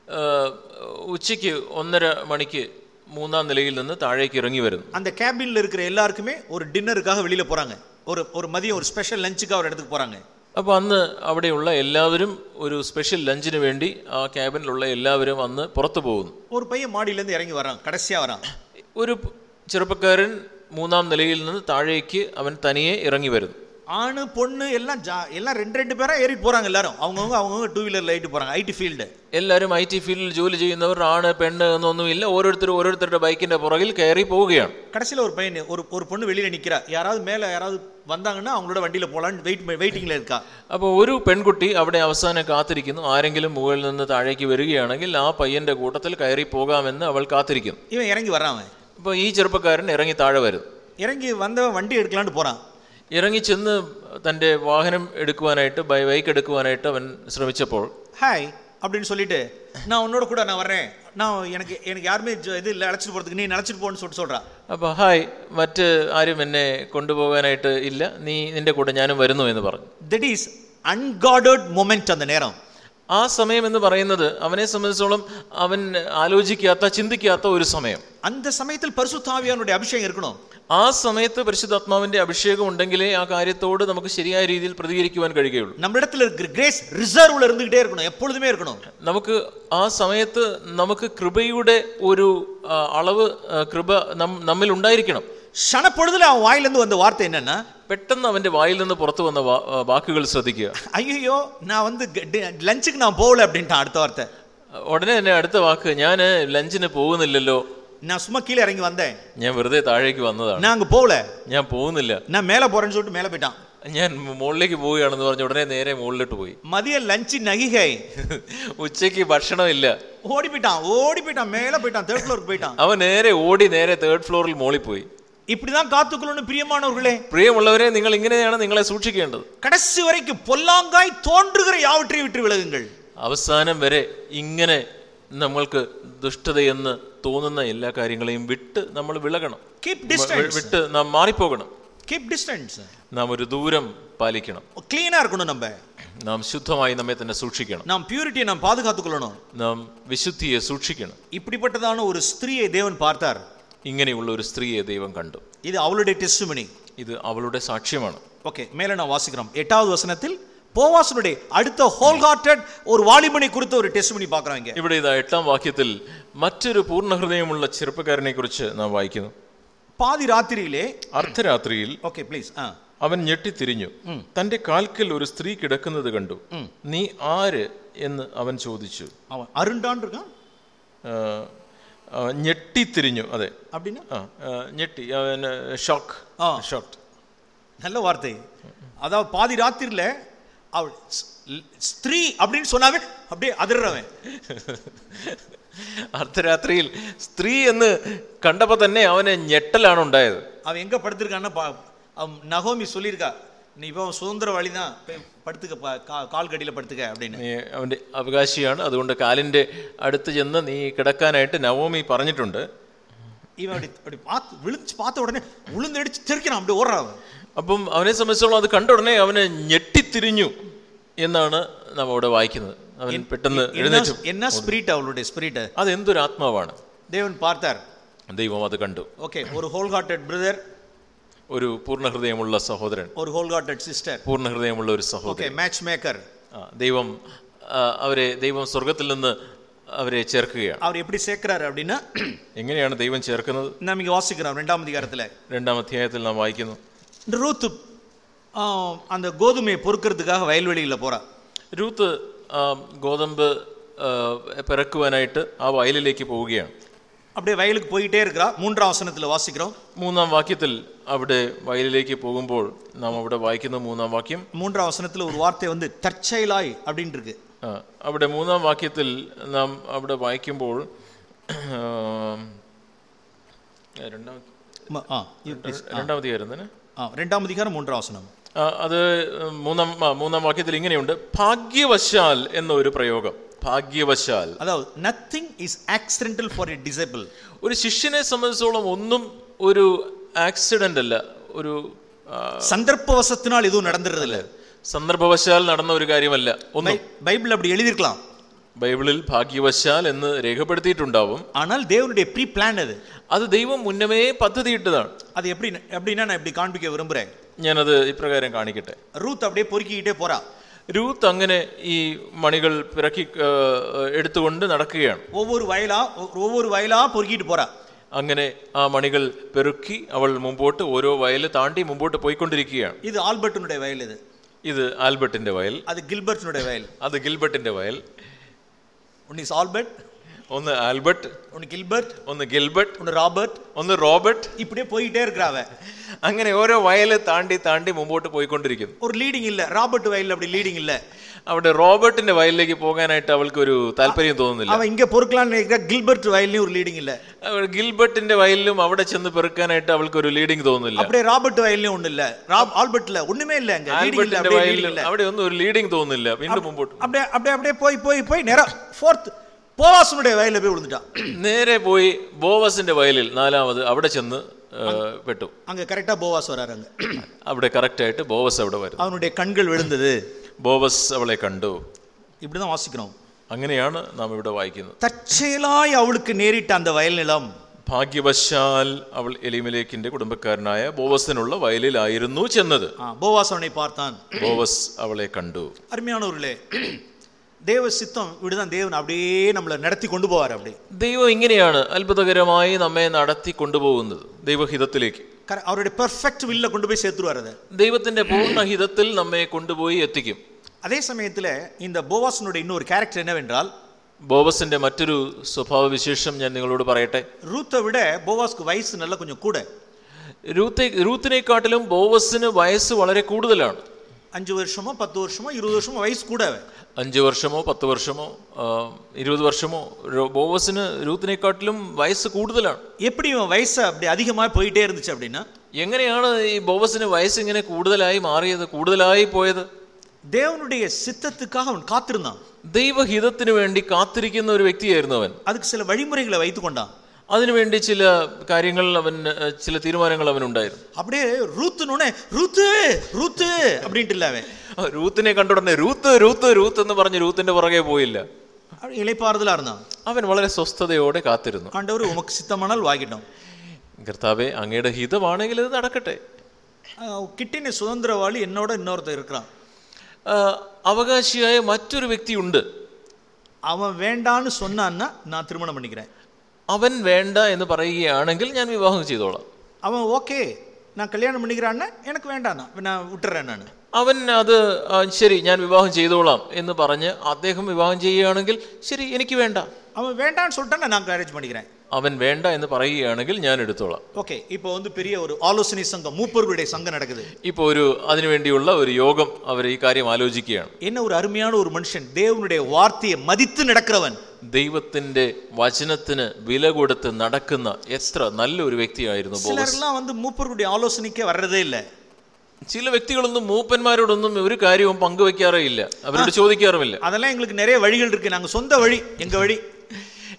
ആ, ഉച്ചയ്ക്ക് ഒന്നര മണിക്ക് മൂന്നാം നിലയിൽ നിന്ന് താഴേക്ക് ഇറങ്ങി വരുന്നു அந்த கேபினில் இருக்கிற எல்லாருக்குமே ஒரு டின்னருக்காக வெளியில் போகிறாங்க ஒரு ஒரு மதியம் ஒரு ஸ்பெஷல் லஞ்சுக்காக ஒரு இடத்துக்கு போகிறாங்க അപ്പോൾ അന്ന് അവിടെയുള്ള എല്ലാവരും ഒരു സ്പെഷ്യൽ ലഞ്ചിന് വേണ്ടി ആ ക്യാബിനിലുള്ള എല്ലാവരും അന്ന് പുറത്തു പോകുന്നു ஒரு பையன் மாடியிலேருந்து இறங்கி வரான் கடைசியாக வரான் ഒരു ചെറുപ്പക്കാരൻ മൂന്നാം നിലയിൽ നിന്ന് താഴേക്ക് അവൻ തനിയെ ഇറങ്ങി വരുന്നു ஆணு பொண்ணு எல்லாம் ஜா எல்லாம் ரெண்டு ரெண்டு பேராக ஏறிட்டு போகிறாங்க எல்லாரும் அவங்கவுங்க அவங்கவுங்க டூ வீலரில் ஏறிட்டு போகிறாங்க ஐடி ஃபீல்டு എല്ലാവരും ഐ ടി ഫീൽഡിൽ ജോലി ചെയ്യുന്നവർ ആണ് പെണ്ണ് എന്നൊന്നുമില്ല ഓരോരുത്തരും ഓരോരുത്തരുടെ ബൈക്കിന്റെ പുറകിൽ കയറി പോവുകയാണ് கடைசியில் ஒரு பையன் ஒரு ஒரு பொண்ணு வெளியில் நிற்கிறா யாராவது மேலே யாராவது வந்தாங்கன்னா அவங்களோட வண்டியில் போகலான்னு வெயிட் வெயிட்டிங்கில் இருக்கா അപ്പോൾ ഒരു പെൺകുട്ടി അവിടെ അവസാനം കാത്തിരിക്കുന്നു ആരെങ്കിലും മുകളിൽ നിന്ന് താഴേക്ക് വരികയാണെങ്കിൽ ആ പയ്യന്റെ കൂട്ടത്തിൽ കയറി പോകാമെന്ന് അവൾ കാത്തിരിക്കുന്നു இவன் இறங்கி வரான் அவன் അപ്പോൾ ഈ ചെറുപ്പക്കാരൻ ഇറങ്ങി താഴെ വരുന്നു இறங்கி வந்தவன் வண்டி எடுக்கலான்னு போகிறான் ഇറങ്ങി ചെന്ന് തൻ്റെ വാഹനം എടുക്കുവാനായിട്ട് ബൈ ബൈക്ക് എടുക്കുവാനായിട്ട് അവൻ ശ്രമിച്ചപ്പോൾ ஹாய் அப்படின்னு சொல்லிட்டு நான் உன்னோட கூட நான் வர்றேன் நான் எனக்கு எனக்கு யாருமே ஜ- இது இல்லை அழைச்சிட்டு போகிறதுக்கு நீ அழைச்சிட்டு போன்னு சொல்லிட்டு சொல்கிறான் അപ്പോൾ ഹായ് മറ്റ് ആരും എന്നെ കൊണ്ടുപോകാനായിട്ട് ഇല്ല നീ നിന്റെ കൂടെ ഞാനും വരുന്നു എന്ന് പറഞ്ഞു தட் இஸ் அன்கார்டட் மொமெண்ட் அந்த நேரம் ആ സമയം എന്ന് പറയുന്നത് അവനെ സംബന്ധിച്ചോളം അവൻ ആലോചിക്കാത്ത ചിന്തിക്കാത്ത ഒരു സമയം. അന്ത സമയത്തിൽ പരിശുദ്ധാവിയാനുടേ അഭിഷേകം ഇരിക്കണോ ആ സമയത്ത് പരിശുദ്ധാത്മാവിന്റെ അഭിഷേകം ഉണ്ടെങ്കിലേ ആ കാര്യത്തോട് നമുക്ക് ശരിയായ രീതിയിൽ പ്രതികരിക്കുവാൻ കഴിയുകയുള്ളൂ. നമ്മുടെ ഗ്രേസ് റിസർവ് ഇരുന്നിട്ടേ ഇരിക്കണം എപ്പോഴുമേ ഇരിക്കണോ നമുക്ക് ആ സമയത്ത് നമുക്ക് കൃപയുടെ ഒരു അളവ് കൃപ നമ്മിൽ ഉണ്ടായിരിക്കണം. ക്ഷണപ്പെടുതൽ ആ വായിലെന്ന് വന്ന വാർത്ത എന്നാ പെട്ടെന്ന് അവന്റെ വായിൽ നിന്ന് പുറത്തു വന്ന വാ- ആ, വാക്കുകൾ ശ്രദ്ധിക്കുക ஐயோ நான் வந்து லஞ்சுக்கு நான் போகல அப்படின்ட்டான் அடுத்த வார்த்தை ഉടനെ തന്നെ അടുത്ത വാക്ക് ഞാൻ ലഞ്ചിന് പോകുന്നില്ലല്ലോ நான் சும்மா கீழே இறங்கி வந்தேன் ഞാൻ വെറുതെ താഴേക്ക് വന്നതാണ് நான் அங்க போகல ഞാൻ പോകുന്നില്ല நான் மேலே போறேன்னு சொல்லிட்டு மேலே போயிட்டான் ഞാൻ മുകളിലേക്ക് പോവുകയാണെന്ന് പറഞ്ഞ ഉടനെ നേരെ മുകളിലോട്ട് പോയി மதிய லஞ்சு நகிகை ഉച്ചയ്ക്ക് ഭക്ഷണമില്ല ஓடி போயிட்டான் ஓடி போயிட்டான் மேலே போயிட்டான் தேர்ட் ஃப்ளோருக்கு போயிட்டான் അവൻ നേരെ ഓടി നേരെ തേർഡ് ഫ്ലോറിൽ മോളിൽ പോയി இப்படிதான் காத்துக்கொள்ளணும் பிரியமானவர்களே പ്രിയമുള്ളവരെ നിങ്ങൾ ഇങ്ങനെയാണ് നിങ്ങളെ സൂക്ഷിക്കേണ്ടത് கடைசி வரைக்கும் பொல்லாங்காய் தோன்றுகிற யாவற்றையும் விட்டு விலகுங்கள் അവസാനം വരെ ഇങ്ങനെ നമ്മൾക്ക് ദുഷ്ടതയെന്ന് തോന്നുന്ന എല്ലാ കാര്യങ്ങളെയും വിട്ട് നമ്മൾ വിളകണം கீப் വി- டிஸ்டன்ஸ் വിട്ട് നാം മാറിപ്പോകണം கீப் டிஸ்டன்ஸ் നാം ഒരു ദൂരം പാലിക്കണം கிளீனா இருக்கணும் நம்ம നാം ശുദ്ധമായി നമ്മെ തന്നെ സൂക്ഷിക്കണം நாம் பியூரிட்டியை நாம் பாதுகாத்துக்கொள்ளணும் നാം വിശുദ്ധിയെ സൂക്ഷിക്കണം இப்படிப்பட்டதான ஒரு ஸ்திரீயை தேவன் பார்த்தார் ഇങ്ങനെയുള്ള ഒരു സ്ത്രീയെ ദൈവം കണ്ടു இது அவளுடைய டெஸ்டிமனி ഇത് അവളുടെ സാക്ഷ്യമാണ് ஓகே மேலே நான் வாசிக்கிறோம் எட்டாவது வசனத்தில் போவாசனுடைய அடுத்த ஹோல் ஹார்ட்டட் ஒரு வாலிபனை குறித்த ஒரு டெஸ்டிமனி பார்க்குறோம் இங்க ഇവിടെ ഇതാ എട്ടാം വാക്യത്തിൽ മറ്റൊരു പൂർണ്ണഹൃദയമുള്ള ചെറുപ്പക്കാരനെ കുറിച്ച് നാം വായിക്കുന്നു பாதி ராத்திரியிலே അർദ്ധരാത്രിയിൽ ஓகே ப்ளீஸ் ஆ അവൻ ഞെട്ടിത്തിരിഞ്ഞു തന്റെ കാൽക്കൽ ഒരു സ്ത്രീ കിടക്കുന്നത് കണ്ടു നീ ആര് എന്ന് അവൻ ചോദിച്ചു அவன் அருண்டான் இருக்கான் ആ, ആ, ഞെട്ടിത്തിരിഞ്ഞു അതെ அப்படின்னா ആ ആ, ഞെട്ടി അവൻ ഷോക്ക് ஆ ഷോക്ട് நல்ல வார்த்தை அதாவது பாதி ராத்திரியில் அவள் ஸ்- ஸ்திரீ அப்படின்னு சொன்னாவே அப்படியே அதிர்றவன் അർദ്ധരാത്രിയിൽ സ്ത്രീ എന്ന് കണ്ടപ്പോൾ തന്നെ അവന് ഞെട്ടലാണ് ഉണ്ടായത് அவன் எங்க படுத்திருக்கான்னா பா- அவன் நகோமி சொல்லியிருக்கா நீ இப்போ சுதந்திர வழி தான் படுத்துக்க பா- கா- கால் கடியில் படுத்துக்க அப்படின்னு നീ അവന്റെ അവകാശിയാണ് അതുകൊണ്ട് കാലിന്റെ അടുത്ത് ചെന്ന് നീ കിടക്കാനായിട്ട് നവോമി പറഞ്ഞിട്ടുണ്ട് இவன் அப்படி அப்படி பார்த்து விழிச்சு பார்த்த உடனே உளுந்தடிச்சு தெறிக்கிறான் அப்படி ஓடுறான் அவன் അപ്പം അവനെ സംബന്ധിച്ചോളം അത് കണ്ട ഉടനെ അവന് ഞെട്ടിത്തിരിഞ്ഞു എന്നാണ് നാം അവിടെ വായിക്കുന്നത് അവൻ പെട്ടെന്ന് என்ன എഴുന്നേറ്റു என்ன ஸ்பிரிட் அவளுடைய ஸ்பிரிட் അത് എന്തൊരു ആത്മാവാണ് தேவன் பார்த்தார் ദൈവം അത് കണ്ടു ஓகே ஒரு ஹோல் ஹார்ட்டட் பிரதர் ഒരു പൂർണ്ണഹൃദയമുള്ള സഹോദരൻ ஒரு ஹோல் ஹார்ட்டட் சிஸ்டர் പൂർണ്ണഹൃദയമുള്ള ഒരു സഹോദരൻ ஓகே மேட்ச் மேக்கர் ആ, ദൈവം ആ, അവരെ ദൈവം സ്വർഗത്തിൽ നിന്ന് அவரை ചേർക്കുകയാണ് அவர் எப்படி சேர்க்கிறாரு அப்படின்னா എങ്ങനെയാണ് ദൈവം ചേർക്കുന്നത് நம்ம இங்க வாசிக்கிறோம் ரெண்டாம் அதிகாரத்துல രണ്ടാം അധ്യായത്തിൽ നാം വായിക്കുന്നു இந்த ரூத்து ஆ, அந்த கோதுமையை பொறுக்கிறதுக்காக வயல்வெளியில் போறா രൂത്ത് ആ, ഗോതമ്പ് ആ, പിറക്കുവാനായിട്ട് ആ വയലിലേക്ക് പോവുകയാണ് அப்படியே வயலுக்கு போயிட்டே இருக்கிறா மூன்றாம் வசனத்துல வாசிக்கிறோம் മൂന്നാം വാക്യത്തിൽ അവിടെ വയലിലേക്ക് പോകുമ്പോൾ നാം അവിടെ വായിക്കുന്ന മൂന്നാം വാക്യം மூன்றாம் வசனத்துல ஒரு வார்த்தை வந்து தற்செயலாய் அப்படின்னு இருக்கு ആ, അവിടെ മൂന്നാം വാക്യത്തിൽ നാം അവിടെ വായിക്കുമ്പോൾ ആ, രണ്ടാം ம- ஆ, you please. രണ്ടാം അധികാരം തന്നെ ஆ, ரெண்டாம் அதிகாரம் மூன்றாம் வசனம் ആ, അത് മൂന്നാം ആ, മൂന്നാം വാക്യത്തിൽ ഇങ്ങനെയുണ്ട് ഭാഗ്യവശാൽ എന്നൊരു പ്രയോഗം ഭാഗ്യവശാൽ அதாவது nothing is accidental for a disciple ഒരു ശിഷ്യനെ സംബന്ധിച്ചോളം ഒന്നും ഒരു ആക്സിഡന്റ് അല്ല ഒരു ആ, சந்தர்ப்பவசத்தினால் எதுவும் நடந்துறதில்ல സന്ദർഭവശാൽ നടന്ന ഒരു കാര്യമല്ല ഒന്നും பைபிள் அப்படி எழுதியிருக்கலாம் ബൈബിളിൽ ഭാഗ്യവശാൽ എന്ന് രേഖപ്പെടുത്തിയിട്ടുണ്ടാവും ஆனால் தேவனுடைய ப்ரீ பிளான் அது അത് ദൈവം മുന്നമേ പദ്ധതിയിട്ടതാണ് அது எப்படி எப்படின்னா நான் இப்படி காண்பிக்க விரும்புறேன் ഞാനത് ഇപ്രകാരം കാണിക്കട്ടെ ரூத் அப்படியே பொறுக்கிக்கிட்டே போறா രൂത്ത് അങ്ങനെ ഈ മണികൾ പിറക്കി ആ, എടുത്തുകൊണ്ട് നടക്കുകയാണ് ஒவ்வொரு வயலா ஒ- ஒவ்வொரு வயலா பொறுக்கிட்டு போறா അങ്ങനെ ആ മണികൾ പെറുക്കി അവൾ മുമ്പോട്ട് ഓരോ വയൽ താണ്ടി മുമ്പോട്ട് പോയിക്കൊണ്ടിരിക്കുകയാണ് இது ஆல்பர்ட்டினுடைய வயல் இது ഇത് ആൽബർട്ടിന്റെ വയൽ அது கில்பர்ட்டினுடைய வயல் അത് ഗിൽബർട്ടിന്റെ വയൽ ஒன்னு இஸ் ஆல்பர்ட் ഒന്ന് ആൽബർട്ട് ஒன்னு கில்பர்ட் ഒന്ന് ഗിൽബർട്ട് ஒன்னு ராபர்ட் ഒന്ന് റോബർട്ട് இப்படியே போயிட்டே இருக்கிறாவ അങ്ങനെ ഓരോ വയൽ താണ്ടി താണ്ടി മുമ്പോട്ട് പോയിക്കൊണ്ടിരിക്കുന്നു ஒரு லீடிங் இல்ல ராபர்ட் வயல்ல அப்படி லீடிங் இல்ல അവിടെ റോബർട്ടിന്റെ വയലിലേക്ക് പോകാനായിട്ട് അവൾക്ക് ഒരു താല്പര്യം തോന്നുന്നില്ല அவன் இங்க பொறுக்கலாம்னு நினைக்கிற கில்பர்ட் வயல்லையும் ஒரு லீடிங் இல்ல അവൾ ഗിൽബർട്ടിന്റെ വയലിലും അവിടെ ചെന്ന് പെറുക്കാനായിട്ട് അവൾക്ക് ഒരു ലീഡിങ് തോന്നുന്നില്ല அப்படியே ராபர்ட் வயல்லையும் ஒண்ணு இல்ல ராப் ஆல்பர்ட்ல ஒண்ணுமே இல்ல அங்க லீடிங் இல்ல ആൽബർട്ടിന്റെ அப்படியே leading വയലിലും இல்ல അവിടെ ഒന്നും ഒരു ലീഡിങ് തോന്നുന്നില്ല വീണ്ടും മുമ്പോട്ട് அப்படியே அப்படியே அப்படியே போய் போய் போய் நேரா ஃபோர்த் ബോവാസിനുടെ വയലിൽ പോയി വിടുന്നിട്ടാണ് നേരെ പോയി ബോവാസിന്റെ വയലിൽ നാലാമത് അവിടെ ചെന്ന് പെട്ടു. അങ്ങ് കറക്റ്റാ ബോവാസ് വരാറങ്ങ്. അവിടെ കറക്റ്റായിട്ട് ബോവസ് അവിടെ വരും അവനുടെ കൺകൾ വിഴുന്നത്. ബോവസ് അവളെ കണ്ടു. ഇവിടുന്ന് വാസിക്കണം? അങ്ങനെയാണ് നാം ഇവിടെ വായിക്കുന്നത്. തച്ചയിലായി അവൾക്ക് നേരിട്ട അന്ത വയലിനിളം ഭാഗ്യവശാൽ അവൾ എലിമലേക്കിന്റെ കുടുംബക്കാരനായ ബോവസിനുള്ള വയലിലായിരുന്നു ചെന്നത്. ബോവാസ് അവളെ പാർത്താൻ. ബോവസ് അവളെ കണ്ടു. അരുമയാണൂരിലെ ദൈവ സിത്വം ഇവിടുന്ന് ദൈവം അവിടെ നമ്മളെ നടത്തി കൊണ്ടുപോകാറ് അവിടെ. ദൈവം ഇങ്ങനെയാണ് അത്ഭുതകരമായി നമ്മെ നടത്തി കൊണ്ടുപോകുന്നത് ദൈവഹിതത്തിലേക്ക്. അവരുടെ പെർഫെക്റ്റ് വില്ല കൊണ്ടുപോയി ചേർത്തുവാറത് ദൈവത്തിന്റെ പൂർണ ഹിതത്തിൽ നമ്മെ കൊണ്ടുപോയി എത്തിക്കും. അതേ സമയത്തിൽ ഇന്ന ബോവാസിനോട് ഇന്നൊരു ക്യാരക്ടർ എന്നവെന്നാൽ ബോവസിന്റെ മറ്റൊരു സ്വഭാവവിശേഷം ഞാൻ നിങ്ങളോട് പറയട്ടെ. റൂത്ത് ഇവിടെ ബോവാസ്ക്ക് വയസ്സ് നല്ല കൊഞ്ഞു കൂടെ. റൂത്തെ റൂത്തിനെക്കാട്ടിലും ബോവസിന് വയസ്സ് വളരെ കൂടുതലാണ്. அஞ்சு வருஷமோ பத்து வருஷமோ இருபது வருஷமோ வயசு கூட அவன். അഞ്ച് വർഷമോ പത്ത് വർഷമോ ആ, ഇരുപത് വർഷമോ രോ- ബോവസിന് രൂത്തിനെക്കാട്ടിലും വയസ്സ് കൂടുതലാണ് எப்படி இவன் வயசு அப்படி அதிகமாக போயிட்டே இருந்துச்சு அப்படின்னா എങ്ങനെയാണ് ഈ ബോവസിന് വയസ്സ് ഇങ്ങനെ കൂടുതലായി മാറിയത് കൂടുതലായി പോയത് தேவனுடைய சித்தத்துக்காக அவன் காத்திருந்தான் ദൈവഹിതത്തിന് വേണ്ടി കാത്തിരിക്കുന്ന ഒരു വ്യക്തിയായിരുന്നു അവൻ அதுக்கு சில வழிமுறைகளை வைத்து கொண்டான் അതിനുവേണ്ടി ചില കാര്യങ്ങൾ അവൻ ഏഹ്, ചില തീരുമാനങ്ങൾ അവനുണ്ടായിരുന്നു அப்படியே ரூத்துனோடனே ரூத்து ரூத்து அப்படின்ட்டு இல்லை அவன் ആ, രൂത്തിനെ കണ്ടുടനെ രൂത്ത് രൂത്ത് രൂത്ത് എന്ന് പറഞ്ഞ് രൂത്തിന്റെ പുറകെ പോയില്ല அப்படி இலைப்பாறுதலா இருந்தான் അവൻ വളരെ സ്വസ്ഥതയോടെ കാത്തിരുന്നു ஆண்டவர் உமக்கு சித்தமானால் வாங்கிட்டோம் കർത്താവെ അങ്ങയുടെ ഹിതമാണെങ്കിൽ ഇത് നടക്കട്ടെ ஆஹ் கிட்டின சுதந்திரவாளி என்னோட இன்னொருத்தர் இருக்கிறான் ആ, അവകാശിയായ മറ്റൊരു വ്യക്തിയുണ്ട് அவன் வேண்டான்னு சொன்னான்னா நான் திருமணம் பண்ணிக்கிறேன் അവൻ വേണ്ട എന്ന് പറയുകയാണെങ്കിൽ ഞാൻ വിവാഹം ചെയ്തോളാം அவன் ஓகே நான் கல்யாணம் பண்ணிக்கிறான்னா எனக்கு வேண்டாண்ணா நான் விட்டுறேன் நான் അവൻ അത് ആ, ശരി ഞാൻ വിവാഹം ചെയ്തോളാം എന്ന് പറഞ്ഞ് അദ്ദേഹം വിവാഹം ചെയ്യുകയാണെങ്കിൽ ശരി എനിക്ക് വേണ്ട அவன் வேண்டான்னு சொல்லிட்டான்னா நான் மேரேஜ் பண்ணிக்கிறேன் അവൻ വേണ്ട എന്ന് പറയുകയാണെങ്കിൽ ഞാൻ എടുത്തോളാം ஓகே இப்போ வந்து பெரிய ஒரு ஆலோசனை சங்கம் மூப்பர்களுடைய சங்கம் நடக்குது ഇപ്പോൾ ഒരു അതിനുവേണ്ടിയുള്ള ഒരു യോഗം അവർ ഈ കാര്യം ആലോചിക്കുകയാണ് என்ன ஒரு அருமையான ஒரு மனுஷன் தேவனுடைய வார்த்தையை மதித்து நடக்கிறவன் ദൈവത്തിന്റെ വചനത്തിന് വില കൊടുത്ത് നടക്കുന്ന എത്ര നല്ലൊരു വ്യക്തിയായിരുന്നു ബോവസ് சிலர்லாம் வந்து மூப்பர்களுடைய ஆலோசனைக்கே வர்றதே இல்லை ചില വ്യക്തികളൊന്നും മൂപ്പന്മാരോടൊന്നും ഒരു കാര്യവും പങ്കുവെക്കാറേ ഇല്ല അവരോട് ചോദിക്കാറുമില്ല அதெல்லாம் எங்களுக்கு நிறைய வழிகள் இருக்கு நாங்க சொந்த வழி எங்க வழி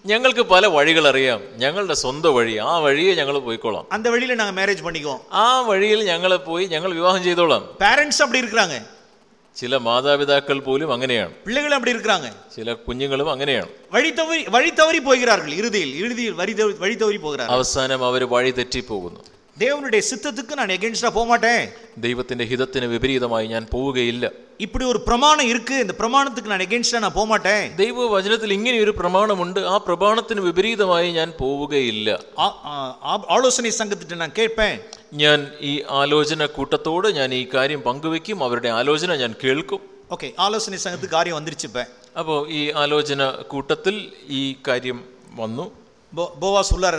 ഞങ്ങൾക്ക് പല വഴികൾ അറിയാം ഞങ്ങളുടെ സ്വന്തം വഴി ആ വഴിയെ ഞങ്ങൾ പോയിക്കോളാം அந்த வழியில நாங்க மேரேஜ் பண்ணிக்குவோம் ആ വഴിയിൽ ഞങ്ങൾ പോയി ഞങ്ങൾ വിവാഹം ചെയ്തോളാം பேரண்ட்ஸ் அப்படி இருக்கிறாங்க ചില മാതാപിതാക്കൾ പോലും അങ്ങനെയാണ് பிள்ளைகள் அப்படி இருக்கிறாங்க ചില കുഞ്ഞുങ്ങളും അങ്ങനെയാണ് வழி தவறி வழி தவறி போகிறார்கள் இறுதியில் இறுதியில் வழி தவறி வழி தவறி போகிறார்கள் അവസാനം അവർ വഴി തെറ്റിപ്പോകുന്നു தேவனுடைய சித்தத்துக்கு நான் எகென்ஸ்டா போக மாட்டேன் ദൈവത്തിന്റെ ഹിതത്തിന് വിപരീതമായി ഞാൻ പോവുകയില്ല இப்படி ஒரு பிரமாணம் இருக்கு இந்த பிரமாணத்துக்கு நான் எகென்ஸ்டா நான் போக மாட்டேன் ദൈവവചനത്തിൽ ഇങ്ങനെ ഒരു പ്രമാണമുണ്ട് ആ പ്രമാണത്തിന് വിപരീതമായി ഞാൻ പോവുകയില്ല ஆ- ஆ- ஆ- ஆலோசனை சங்கத்திட்ட நான் கேட்பேன் ഞാൻ ഈ ആലോചന കൂട്ടത്തോട് ഞാൻ ഈ കാര്യം പങ്കുവെക്കും അവരുടെ ആലോചന ഞാൻ കേൾക്കും ஓகே ஆலோசனை சங்கத்துக்கு காரியம் வந்துருச்சு இப்ப അപ്പോൾ ഈ ആലോചന കൂട്ടത്തിൽ ഈ കാര്യം വന്നു போ- போவாஸ் உள்ளார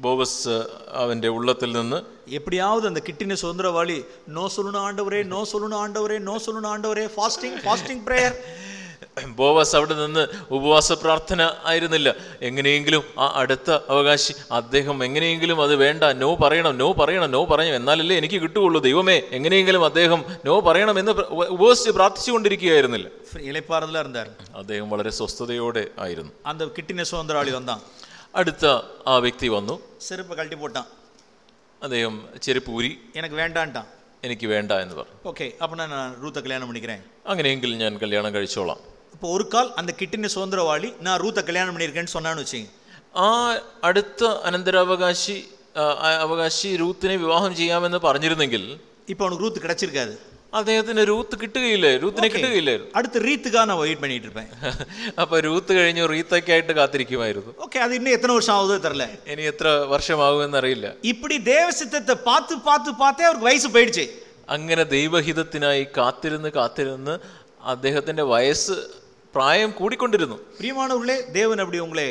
இருந்துகிட்டு ബോവസ് അവന്റെ ഉള്ളത്തിൽ നിന്ന് எப்படியாவது அந்த கிட்டின சுதந்திரவாளி நோ சொல்லணும் ஆண்டவரே நோ சொல்லணும் ஆண்டவரே நோ சொல்லணும் ஆண்டவரே ஃபாஸ்டிங் ஃபாஸ்டிங் பிரேயர் ബോവസ് അവിടെ നിന്ന് ഉപവാസ പ്രാർത്ഥന ആയിരുന്നില്ല എങ്ങനെയെങ്കിലും ആ അടുത്ത അവകാശി അദ്ദേഹം എങ്ങനെയെങ്കിലും അത് വേണ്ട നോ പറയണം നോ പറയണം നോ പറയണം എന്നാലല്ലേ എനിക്ക് കിട്ടുകയുള്ളൂ ദൈവമേ എങ്ങനെയെങ്കിലും അദ്ദേഹം നോ പറയണം എന്ന് പ്ര- ഉപവസിച്ച് പ്രാർത്ഥിച്ചുകൊണ്ടിരിക്കുകയായിരുന്നില്ല இலைப்பாறுதலா இருந்தார் അദ്ദേഹം വളരെ സ്വസ്ഥതയോടെ ആയിരുന്നു அந்த கிட்டின சுதந்திரவாளி வந்தான் അടുത്ത ആ വ്യക്തി വന്നു. ചെരുപ്പ് കഴട്ടി പോട്ടാ. അദ്ദേഹം ചെരുപ്പ് ഊരി എനിക്ക് വേണ്ടാണ്ടാ. എനിക്ക് വേണ്ട എന്ന് പറഞ്ഞു. ഓക്കെ അപ്പോൾ ഞാൻ റൂത്ത കല്യാണം പണിക്കറേ അങ്ങനെയെങ്കിൽ ഞാൻ കല്യാണം കഴിച്ചോളാം. അപ്പോൾ ഒരു കാൽ അന്ന് കിട്ടിന്റെ സ്വതന്ത്രവാളി ഞാൻ റൂത്ത കല്യാണം പണിയിരിക്കേണ്ട വെച്ചേ. ആ അടുത്ത അനന്തരാവകാശി അവകാശി റൂത്തിനെ വിവാഹം ചെയ്യാമെന്ന് പറഞ്ഞിരുന്നെങ്കിൽ ഇപ്പോൾ അവന് റൂത്ത് കിടച്ചിരിക്കാതെ അദ്ദേഹത്തിന് രൂത്ത് കിട്ടുകയില്ലേ രൂത്തിനെ കിട്ടുകയില്ലായിരുന്നു அடுத்து ரீத்துக்காக நான் வெயிட் பண்ணிட்டு இருப்பேன் അപ്പൊ രൂത്ത് കഴിഞ്ഞു റീത്തൊക്കെയായിട്ട് കാത്തിരിക്കുമായിരുന്നു ஓகே அது இன்னும் எத்தனை வருஷம் ஆகுதோ தெரில ഇനി എത്ര വർഷമാകുമെന്നറിയില്ല இப்படி தேவ சித்தத்தை பார்த்து பார்த்து பார்த்தே அவருக்கு வயசு போயிடுச்சு അങ്ങനെ ദൈവഹിതത്തിനായി കാത്തിരുന്ന് കാത്തിരുന്ന് അദ്ദേഹത്തിന്റെ വയസ്സ് പ്രായം കൂടിക്കൊണ്ടിരുന്നു பிரியமானவர்களே தேவன் அப்படி உங்களை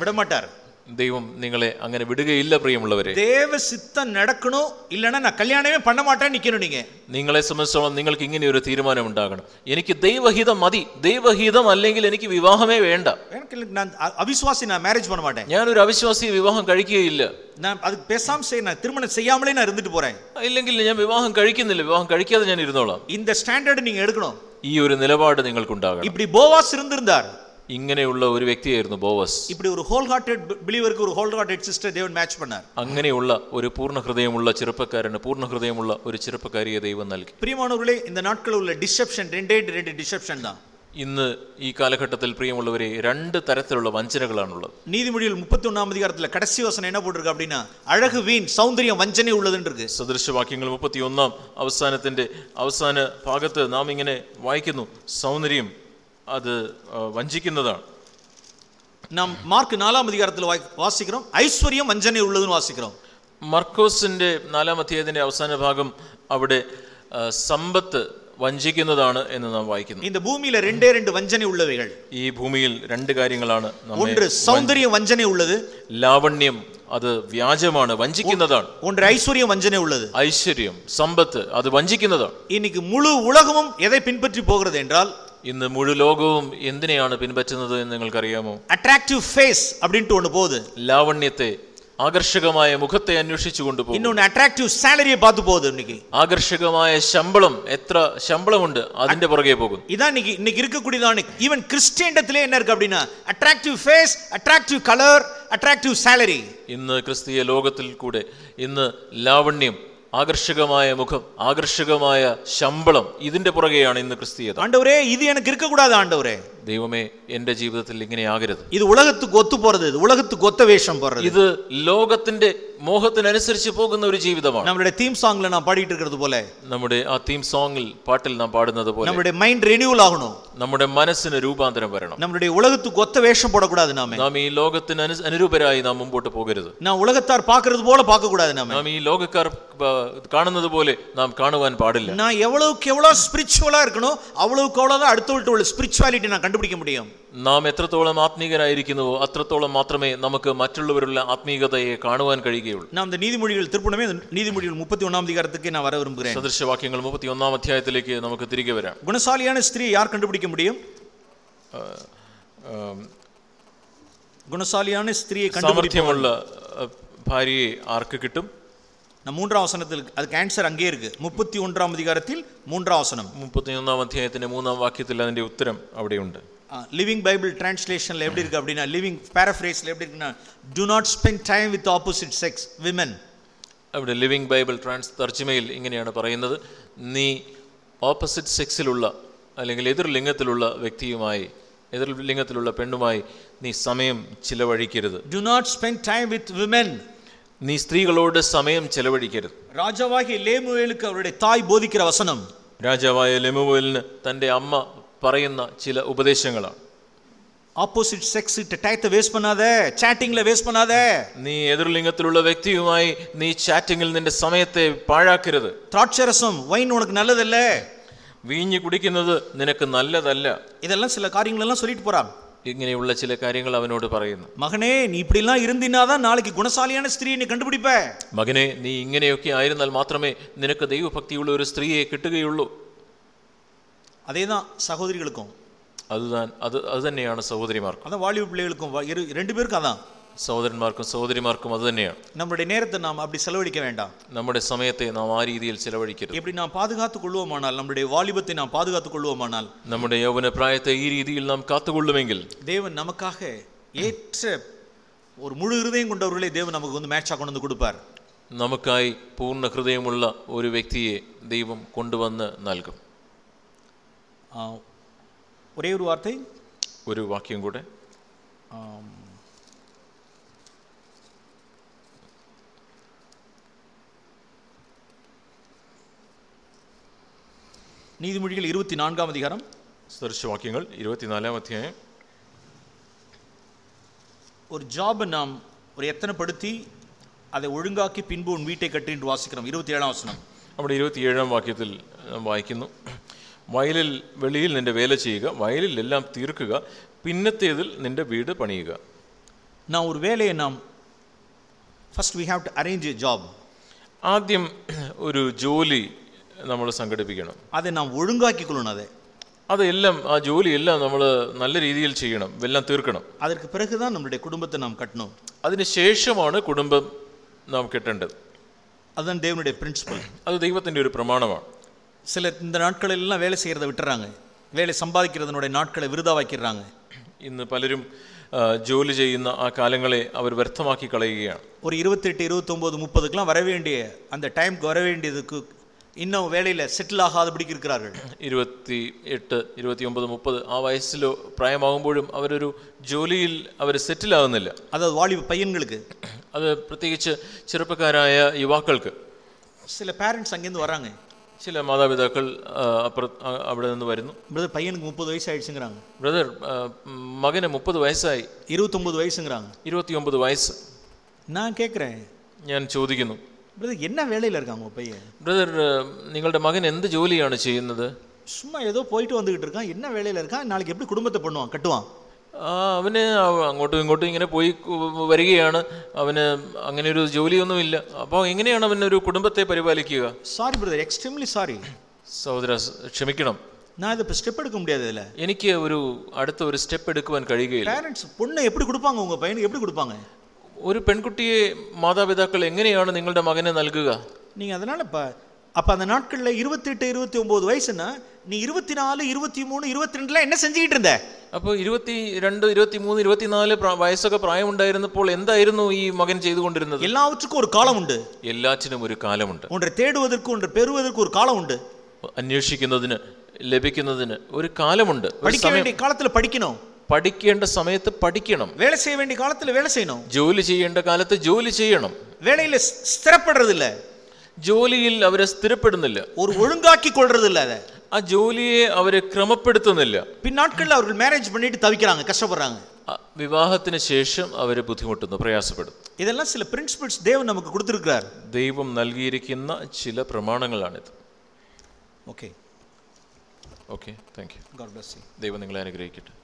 விடமாட்டார் ദൈവം നിങ്ങളെ അങ്ങനെ വിടുകയില്ല പ്രിയമുള്ളവരെ தேவ சித்தம் நடக்கணும் இல்லைன்னா நான் கல்யாணமே பண்ண மாட்டேன்னு நிக்கணும் நீங்க നിങ്ങളെ സംബന്ധിച്ചോളം നിങ്ങൾക്ക് ഇങ്ങനെ ഒരു തീരുമാനം ഉണ്ടാകണം എനിക്ക് ദൈവഹിതം മതി ദൈവഹിതം അല്ലെങ്കിൽ എനിക്ക് വിവാഹമേ വേണ്ട எனக்கு இல்லை, நான் அ- அவிசுவாசி நான் மேரேஜ் பண்ண மாட்டேன் ഞാനൊരു അവിശ്വാസി വിവാഹം കഴിക്കുകയില്ല நான் அதுக்கு பேசாம செய்ய நான் திருமணம் செய்யாமலே நான் இருந்துட்டு போறேன் ഇല്ലെങ്കിൽ ഞാൻ വിവാഹം കഴിക്കുന്നില്ല വിവാഹം കഴിക്കാതെ ഞാൻ ഇരുന്നോളാം இந்த ஸ்டாண்டர்டு நீங்க எடுக்கணும் ഈ ഒരു നിലപാട് നിങ്ങൾക്കുണ്ടാകണം இப்படி போவாஸ் இருந்திருந்தார் ഇങ്ങനെയുള്ള ഒരു വ്യക്തിയായിരുന്നു ബോവസ് இப்படி ஒரு ஹோல் ஹார்ட்டட் பிலீவருக்கு ஒரு ஹோல் ஹார்ட்டட் சிஸ்டர் தேவன் மேட்ச் பண்ணார் അങ്ങനെയുള്ള ഒരു പൂർണ്ണ ഹൃദയമുള്ള ചെറുപ്പക്കാരന് പൂർണ്ണ ഹൃദയമുള്ള ഒരു ചെറുപ്പക്കാരിയെ ദൈവം നൽകി பிரியமானவர்களே இந்த நாட்களில் உள்ள டிசெப்ஷன் ரெண்டே ரெண்டு டிசெப்ஷன் தான் ഇന്ന് ഈ കാലഘട്ടത്തിൽ പ്രിയമുള്ളവരെ രണ്ട് തരത്തിലുള്ള വഞ്ചനകളാണുള്ളത് நீதிமொழிகள் முப்பத்தி ஒன்னாம் அதிகாரத்துல கடைசி வசனம் என்ன போட்டிருக்கு அப்படின்னா அழகு வீண் சௌந்தரியம் வஞ்சனை உள்ளதுன்னு இருக்கு സദൃശവാക്യങ്ങൾ മുപ്പത്തി ഒന്നാം അവസാനത്തിന്റെ അവസാന ഭാഗത്ത് നാം ഇങ്ങനെ വായിക്കുന്നു സൗന്ദര്യം അത് ആ, വഞ്ചിക്കുന്നതാണ് நாம் மார்க் நாலாம் அதிகாரத்தில் வாய்- வாசிக்கிறோம் ஐஸ்வர்யம் வஞ்சனை உள்ளதுன்னு வாசிக்கிறோம் മർക്കോസിന്റെ നാലാം അധ്യായത്തിന്റെ അവസാന ഭാഗം അവിടെ ആ, സമ്പത്ത് വഞ്ചിക്കുന്നതാണ് എന്ന് നാം വായിക്കുന്നു இந்த பூமியில ரெண்டே ரெண்டு வஞ்சனை உள்ளவைகள் ഈ ഭൂമിയിൽ രണ്ട് കാര്യങ്ങളാണ് നമ്മെ ஒன்று சௌந்தரியம் வஞ்சனை உள்ளது ലാവണ്യം അത് വ്യാജമാണ് വഞ്ചിക്കുന്നതാണ് ஒன்று ஐஸ்வர்யம் வஞ்சனை உள்ளது ഐശ്വര്യം സമ്പത്ത് അത് വഞ്ചിക്കുന്നതാണ് இன்னைக்கு முழு உலகமும் எதை பின்பற்றி போகிறது என்றால் ഇന്ന് മുഴു ലോകവും എന്തിനെയാണ് പിൻപറ്റുന്നത് എന്ന് നിങ്ങൾക്കറിയാമോ அட்ராக்டிவ் ஃபேஸ் அப்படின்ட்டு ஒன்று போகுது ലാവണ്യത്തെ ആകർഷകമായ മുഖത്തെ അന്വേഷിച്ചു കൊണ്ടുപോകും இன்னொன்று அட்ராக்டிவ் சேலரியை பார்த்து போகுது இன்னைக்கு ആകർഷകമായ ശമ്പളം എത്ര ശമ്പളമുണ്ട് അതിന്റെ പുറകെ പോകും இதான் இன்னைக்கு இன்னைக்கு இருக்கக்கூடியதான ஈவன் கிறிஸ்டியண்டத்திலே என்ன இருக்கு அப்படின்னா attractive face attractive colour attractive salary ഇന്ന് ക്രിസ്തീയ ലോകത്തിൽ കൂടെ ഇന്ന് ലാവണ്യം ആകർഷകമായ മുഖം ആകർഷകമായ ശമ്പളം ഇതിന്റെ പുറകെയാണ് ഇന്ന് ക്രിസ്തീയത. ആണ്ടവരെ ഇത് എനിക്ക് ഇരിക്കൂടാതെ ആണ്ടവരെ. ദൈവമേ എന്റെ ജീവിതത്തിൽ ഇങ്ങനെ ആകരുത് இது உலகத்துக்கு ஒத்து போறது இது உலகத்துக்கு ஒத்த வேஷம் போடுறது ഇത് ലോകത്തിന്റെ മോഹത്തിനനുസരിച്ച് പോകുന്ന ഒരു ജീവിതമാണ് நம்மளுடைய தீம் சாங்ல நான் பாடிட்டு இருக்கிறது போல നമ്മുടെ ആ തീം സോങ്ങിൽ പാട്ടിൽ നാം പാടുന്നത് പോലെ நம்மளுடைய மைண்ட் ரெனியூவல் ஆகணும் നമ്മുടെ മനസ്സിന് രൂപാന്തരം വരണം நம்மளுடைய உலகத்துக்கு ஒத்த வேஷம் போடக்கூடாது நாம നാം ഈ ലോകത്തിന് അനു അനുരൂപരായി നാം മുമ്പോട്ട് പോകരുത് நான் உலகத்தார் பார்க்கிறது போல பார்க்க கூடாது நாம നാം ഈ ലോകക്കാർ ആ, കാണുന്നത് പോലെ നാം കാണുവാൻ പാടില്ല நான் எவ்வளவுக்கு எவ்வளவு ஸ்பிரிச்சுவலா இருக்கணும் அவ்வளவுக்கு அவ்வளவுதான் அடுத்தவள்கிட்ட உள்ள ஸ்பிரிச்சுவாலிட்டி நான் கண்டுபிடிக்க முடியும் നാം എത്രത്തോളം ആത്മീകരായിരിക്കുന്നുവോ അത്രത്തോളം മാത്രമേ നമുക്ക് മറ്റുള്ളവരുള്ള ആത്മീയതയെ കാണുവാൻ കഴിയുകയുള്ളൂ நான் இந்த நீதிமொழிகள் திருப்பணமே இந்த நீதிமொழிகள் முப்பத்தி ஒன்னாம் அதிகாரத்துக்கு நான் வர விரும்புகிறேன் സദൃശവാക്യങ്ങൾ മുപ്പത്തി ഒന്നാം അധ്യായത്തിലേക്ക് നമുക്ക് തിരികെ വരാം குணசாலியான ஸ்திரீ யார் கண்டுபிடிக்க முடியும் ആം, குணசாலியான ஸ்திரியை கண்டுபிடிப்போம் സാമർഥ്യമുള്ള ആ, ഭാര്യയെ ആർക്ക് കിട്ടും நான் மூன்றாம் வசனத்தில் அதுக்கு ஆன்சர் அங்கே இருக்கு முப்பத்தி ஒன்றாம் அதிகாரத்தில் மூன்றாம் வசனம் മുപ്പത്തിയൊന്നാം അധ്യായത്തിന്റെ മൂന്നാം വാക്യത്തിൽ അതിന്റെ ഉത്തരം അവിടെയുണ്ട് லிவிங் பைபிள் டிரான்ஸ்லேஷன்ல எப்படி இருக்கு அப்படின்னா லிவிங் பேரஃப்ரேஸ்ல எப்படி இருக்குன்னா to not spend time with opposite sex women അവിടെ ലിവിങ് ബൈബിൾ ട്രാൻസ് തർജ്ജിമയിൽ ഇങ്ങനെയാണ് പറയുന്നത് നീ ഓപ്പോസിറ്റ് സെക്സിലുള്ള അല്ലെങ്കിൽ എതിർ ലിംഗത്തിലുള്ള വ്യക്തിയുമായി എതിർ ലിംഗത്തിലുള്ള പെണ്ണുമായി നീ സമയം ചിലവഴിക്കരുത് to not spend time with women നീ സ്ത്രീകളോട് സമയം ചെലവഴിക്കരുത് ராஜாவாகிய லேமுவேலுக்கு அவருடைய தாய் போதிக்கிற வசனம் രാജാവായ ലെമുവേലിന് തൻ്റെ അമ്മ പറയുന്ന ചില ഉപദേശങ്ങളാണ് ஆப்போசிட் செக்ஸ் டயத்தை வேஸ்ட் பண்ணாத சாட்டிங்ல வேஸ்ட் பண்ணாத നീ എതിർലിംഗത്തിലുള്ള വ്യക്തിയുമായി നീ ചാറ്റിങ്ങിൽ നിന്റെ സമയത്തെ പാഴാക്കരുത് திராட்சரசம் வைன் உனக்கு நல்லதல்ல വീഞ്ഞ് കുടിക്കുന്നത് നിനക്ക് നല്ലതല്ല இதெல்லாம் சில காரியங்கள் எல்லாம் சொல்லிட்டு போறான் ഇങ്ങനെയുള്ള ചില കാര്യങ്ങൾ അവനോട് പറയുന്നു മകനെ നീ ഇപ്പടിയെല്ലാം ഇരുന്നിനാതാ നാളേക്ക് ഗുണശാലിയാണ് സ്ത്രീയെ കണ്ടുപിടിപ്പേ മകനെ നീ ഇങ്ങനെയൊക്കെ ആയിരുന്നാൽ മാത്രമേ നിനക്ക് ദൈവഭക്തിയുള്ള ഒരു സ്ത്രീയെ കിട്ടുകയുള്ളൂ അതേതാ സഹോദരികൾക്കും അതുതാൻ അത് അത് തന്നെയാണ് സഹോദരിമാർക്കും അതാ വാളിവ് പിള്ളേർക്കും രണ്ടുപേർക്കും അതാ സഹോദരന്മാർക്കും സഹോദരിമാർക്കും അത് തന്നെയാണ് நம்மளுடைய நேரத்தை நாம் அப்படி செலவழிக்க வேண்டாம் നമ്മുടെ സമയത്തെ നാം ആ രീതിയിൽ ചെലവഴിക്കരുത് இப்படி நாம் பாதுகாத்துக் கொள்வோமானால் நம்முடைய வாலிபத்தை நாம் பாதுகாத்துக் கொள்வோமானால் നമ്മുടെ യൗവന പ്രായത്തെ ഈ രീതിയിൽ നാം കാത്തുകൊള്ളുമെങ്കിൽ தேவன் நமக்காக ஏற்ற ஒரு முழு இருதயம் கொண்டவர்களை தேவன் நமக்கு வந்து மேட்சாக கொண்டு வந்து கொடுப்பார் നമുക്കായി പൂർണ്ണ ഹൃദയമുള്ള ഒരു വ്യക്തിയെ ദൈവം കൊണ്ടുവന്ന് നൽകും ஆ, ஒரே ஒரு வார்த்தை ഒരു വാക്യം കൂടെ நீதிமொழிகள் இருபத்தி நான்காம் அதிகாரம் സദൃശവാക്യങ്ങൾ ഇരുപത്തിനാലാം അധ്യായം ஒரு ஜாபை நாம் ஒரு எத்தனைப்படுத்தி அதை ஒழுங்காக்கி பின்பு உன் வீட்டை கட்டு என்று வாசிக்கிறோம் இருபத்தி ஏழாம் வசனம் അവിടെ ഇരുപത്തിയേഴാം വാക്യത്തിൽ നാം വായിക്കുന്നു വയലിൽ വെളിയിൽ നിന്റെ വേല ചെയ്യുക വയലിൽ എല്ലാം തീർക്കുക പിന്നത്തേതിൽ നിന്റെ വീട് പണിയുക நான் ஒரு வேலையை நாம் first we have to arrange a job ആദ്യം ഒരു ജോലി നമ്മൾ സംഘടിപ്പിക്കണം அதை நாம் ஒழுங்காக்கி கொள்ளணும் அதை അതെല്ലാം ആ ജോലിയെല്ലാം നമ്മൾ നല്ല രീതിയിൽ ചെയ്യണം എല്ലാം തീർക്കണം அதற்கு பிறகுதான் நம்மளுடைய குடும்பத்தை நாம் கட்டணும் അതിന് ശേഷമാണ് കുടുംബം നാം കെട്ടേണ്ടത് அதுதான் தேவனுடைய பிரின்சிபல் അത് ദൈവത്തിൻ്റെ ഒരു പ്രമാണമാണ് சிலர் இந்த நாட்கள் எல்லாம் வேலை செய்கிறத விட்டுறாங்க வேலை சம்பாதிக்கிறதனுடைய நாட்களை விருதாவாக்கிடுறாங்க ഇന്ന് പലരും ആ, ജോലി ചെയ്യുന്ന ആ കാലങ്ങളെ അവർ വ്യർത്ഥമാക്കി കളയുകയാണ് ஒரு இருபத்தெட்டு இருபத்தொம்போது முப்பதுக்கெலாம் வர வேண்டிய அந்த டைம்க்கு வர வேண்டியதுக்கு இன்னும் வேலையில் செட்டில் ஆகாதபடிக்கு இருக்கிறார்கள் ഇരുപത്തി എട്ട് ഇരുപത്തി ഒമ്പത് മുപ്പത് ആ വയസ്സിലോ പ്രായമാകുമ്പോഴും അവരൊരു ജോലിയിൽ അവർ സെറ്റിലാകുന്നില്ല அதாவது வாலிப பையன்களுக்கு അത് പ്രത്യേകിച്ച് ചെറുപ്പക്കാരായ യുവാക്കൾക്ക് சில பேரண்ட்ஸ் அங்கேருந்து வராங்க ചില മാതാപിതാക്കൾ ആ, അപ്പുറ ആ, അവിടെ നിന്ന് വരുന്നു பிரதர் பையனுக்கு முப்பது வயசு ஆயிடுச்சுங்கிறாங்க ബ്രദർ ആ, മകന് മുപ്പത് വയസ്സായി இருபத்தொம்பது வயசுங்கிறாங்க ഇരുപത്തിയൊമ്പത് വയസ്സ് நான் கேட்குறேன் ഞാൻ ചോദിക്കുന്നു பிரதர் என்ன வேலையில் இருக்காங்க உங்க பையன் ബ്രദർ ആ, നിങ്ങളുടെ മകൻ എന്ത് ജോലിയാണ് ചെയ്യുന്നത് சும்மா ஏதோ போயிட்டு வந்துகிட்டு இருக்கான் என்ன வேலையில் இருக்கான் நாளைக்கு எப்படி குடும்பத்தை பண்ணுவான் கட்டுவான் ആ, അവന് അവ- അങ്ങോട്ടും ഇങ്ങോട്ടും ഇങ്ങനെ പോയി കു- വരികയാണ് അവന് അങ്ങനെ ഒരു ജോലിയൊന്നുമില്ല അപ്പോൾ എങ്ങനെയാണ് അവൻ ഒരു കുടുംബത്തെ പരിപാലിക്കുക சாரி பிரதர் எக்ஸ்ட்ரீம்லி சாரி സഹോദര സ് ക്ഷമിക്കണം நான் இதை இப்போ ஸ்டெப் எடுக்க முடியாது இதில் എനിക്ക് ഒരു അടുത്ത ഒരു സ്റ്റെപ്പ് എടുക്കുവാൻ കഴിയുകയില്ല பேரண்ட்ஸ் பொண்ணை எப்படி கொடுப்பாங்க உங்க பையனுக்கு எப்படி கொடுப்பாங்க ഒരു പെൺകുട്ടിയെ മാതാപിതാക്കൾ എങ്ങനെയാണ് നിങ്ങളുടെ മകന് നൽകുക நீங்கள் அதனால் இப்போ அப்போ அந்த நாட்களில் இருபத்தெட்டு இருபத்தி ஒம்பது வயசுன்னா நீ இருபத்தி நாலு இருபத்தி மூணு இருபத்தி ரெண்டுல என்ன செஞ்சுக்கிட்டு இருந்த അപ്പോൾ ഇരുപത്തി രണ്ട് ഇരുപത്തി മൂന്ന് ഇരുപത്തിനാല് പ്രാ- വയസ്സൊക്കെ പ്രായമുണ്ടായിരുന്നപ്പോൾ എന്തായിരുന്നു ഈ മകൻ ചെയ്തുകൊണ്ടിരുന്നത് எல்லாவற்றுக்கும் ஒரு காலம் உண்டு എല്ലാറ്റിനും ഒരു കാലമുണ്ട് ஒன்றை தேடுவதற்கு ஒன்றை பெறுவதற்கு ஒரு காலம் உண்டு അന്വേഷിക്കുന്നതിന് ലഭിക്കുന്നതിന് ഒരു കാലമുണ്ട് ഒരു படிக்க സമയം வேண்டிய காலத்துல படிக்கணும் പഠിക്കേണ്ട സമയത്ത് പഠിക്കണം வேலை செய்ய வேண்டிய காலத்துல வேலை செய்யணும் ജോലി ചെയ്യേണ്ട കാലത്ത് ജോലി ചെയ്യണം வேலையில ஸ்- ஸ்திரப்படுறது இல்ல ജോലിയിൽ അവരെ സ്ഥിരപ്പെടുന്നില്ല ஒரு ஒழுங்காக்கி கொள்றது இல்ல அதை ആ ജോലിയെ അവരെ ക്രമപ്പെടുത്തുന്നില്ല பின் நாட்கள்ல அவர்கள் மேரேஜ் பண்ணிட்டு தவிக்கிறாங்க கஷ்டப்படுறாங்க ആ, വിവാഹത്തിന് ശേഷം അവർ ബുദ്ധിമുട്ടുന്നു പ്രയാസപ്പെടും இதெல்லாம் சில பிரின்சிபிள்ஸ் தேவன் நமக்கு கொடுத்திருக்கிறார் ദൈവം നൽകിയിരിക്കുന്ന ചില പ്രമാണങ്ങളാണിത് okay okay thank you God bless you ദൈവം നിങ്ങളെ അനുഗ്രഹിക്കട്ടെ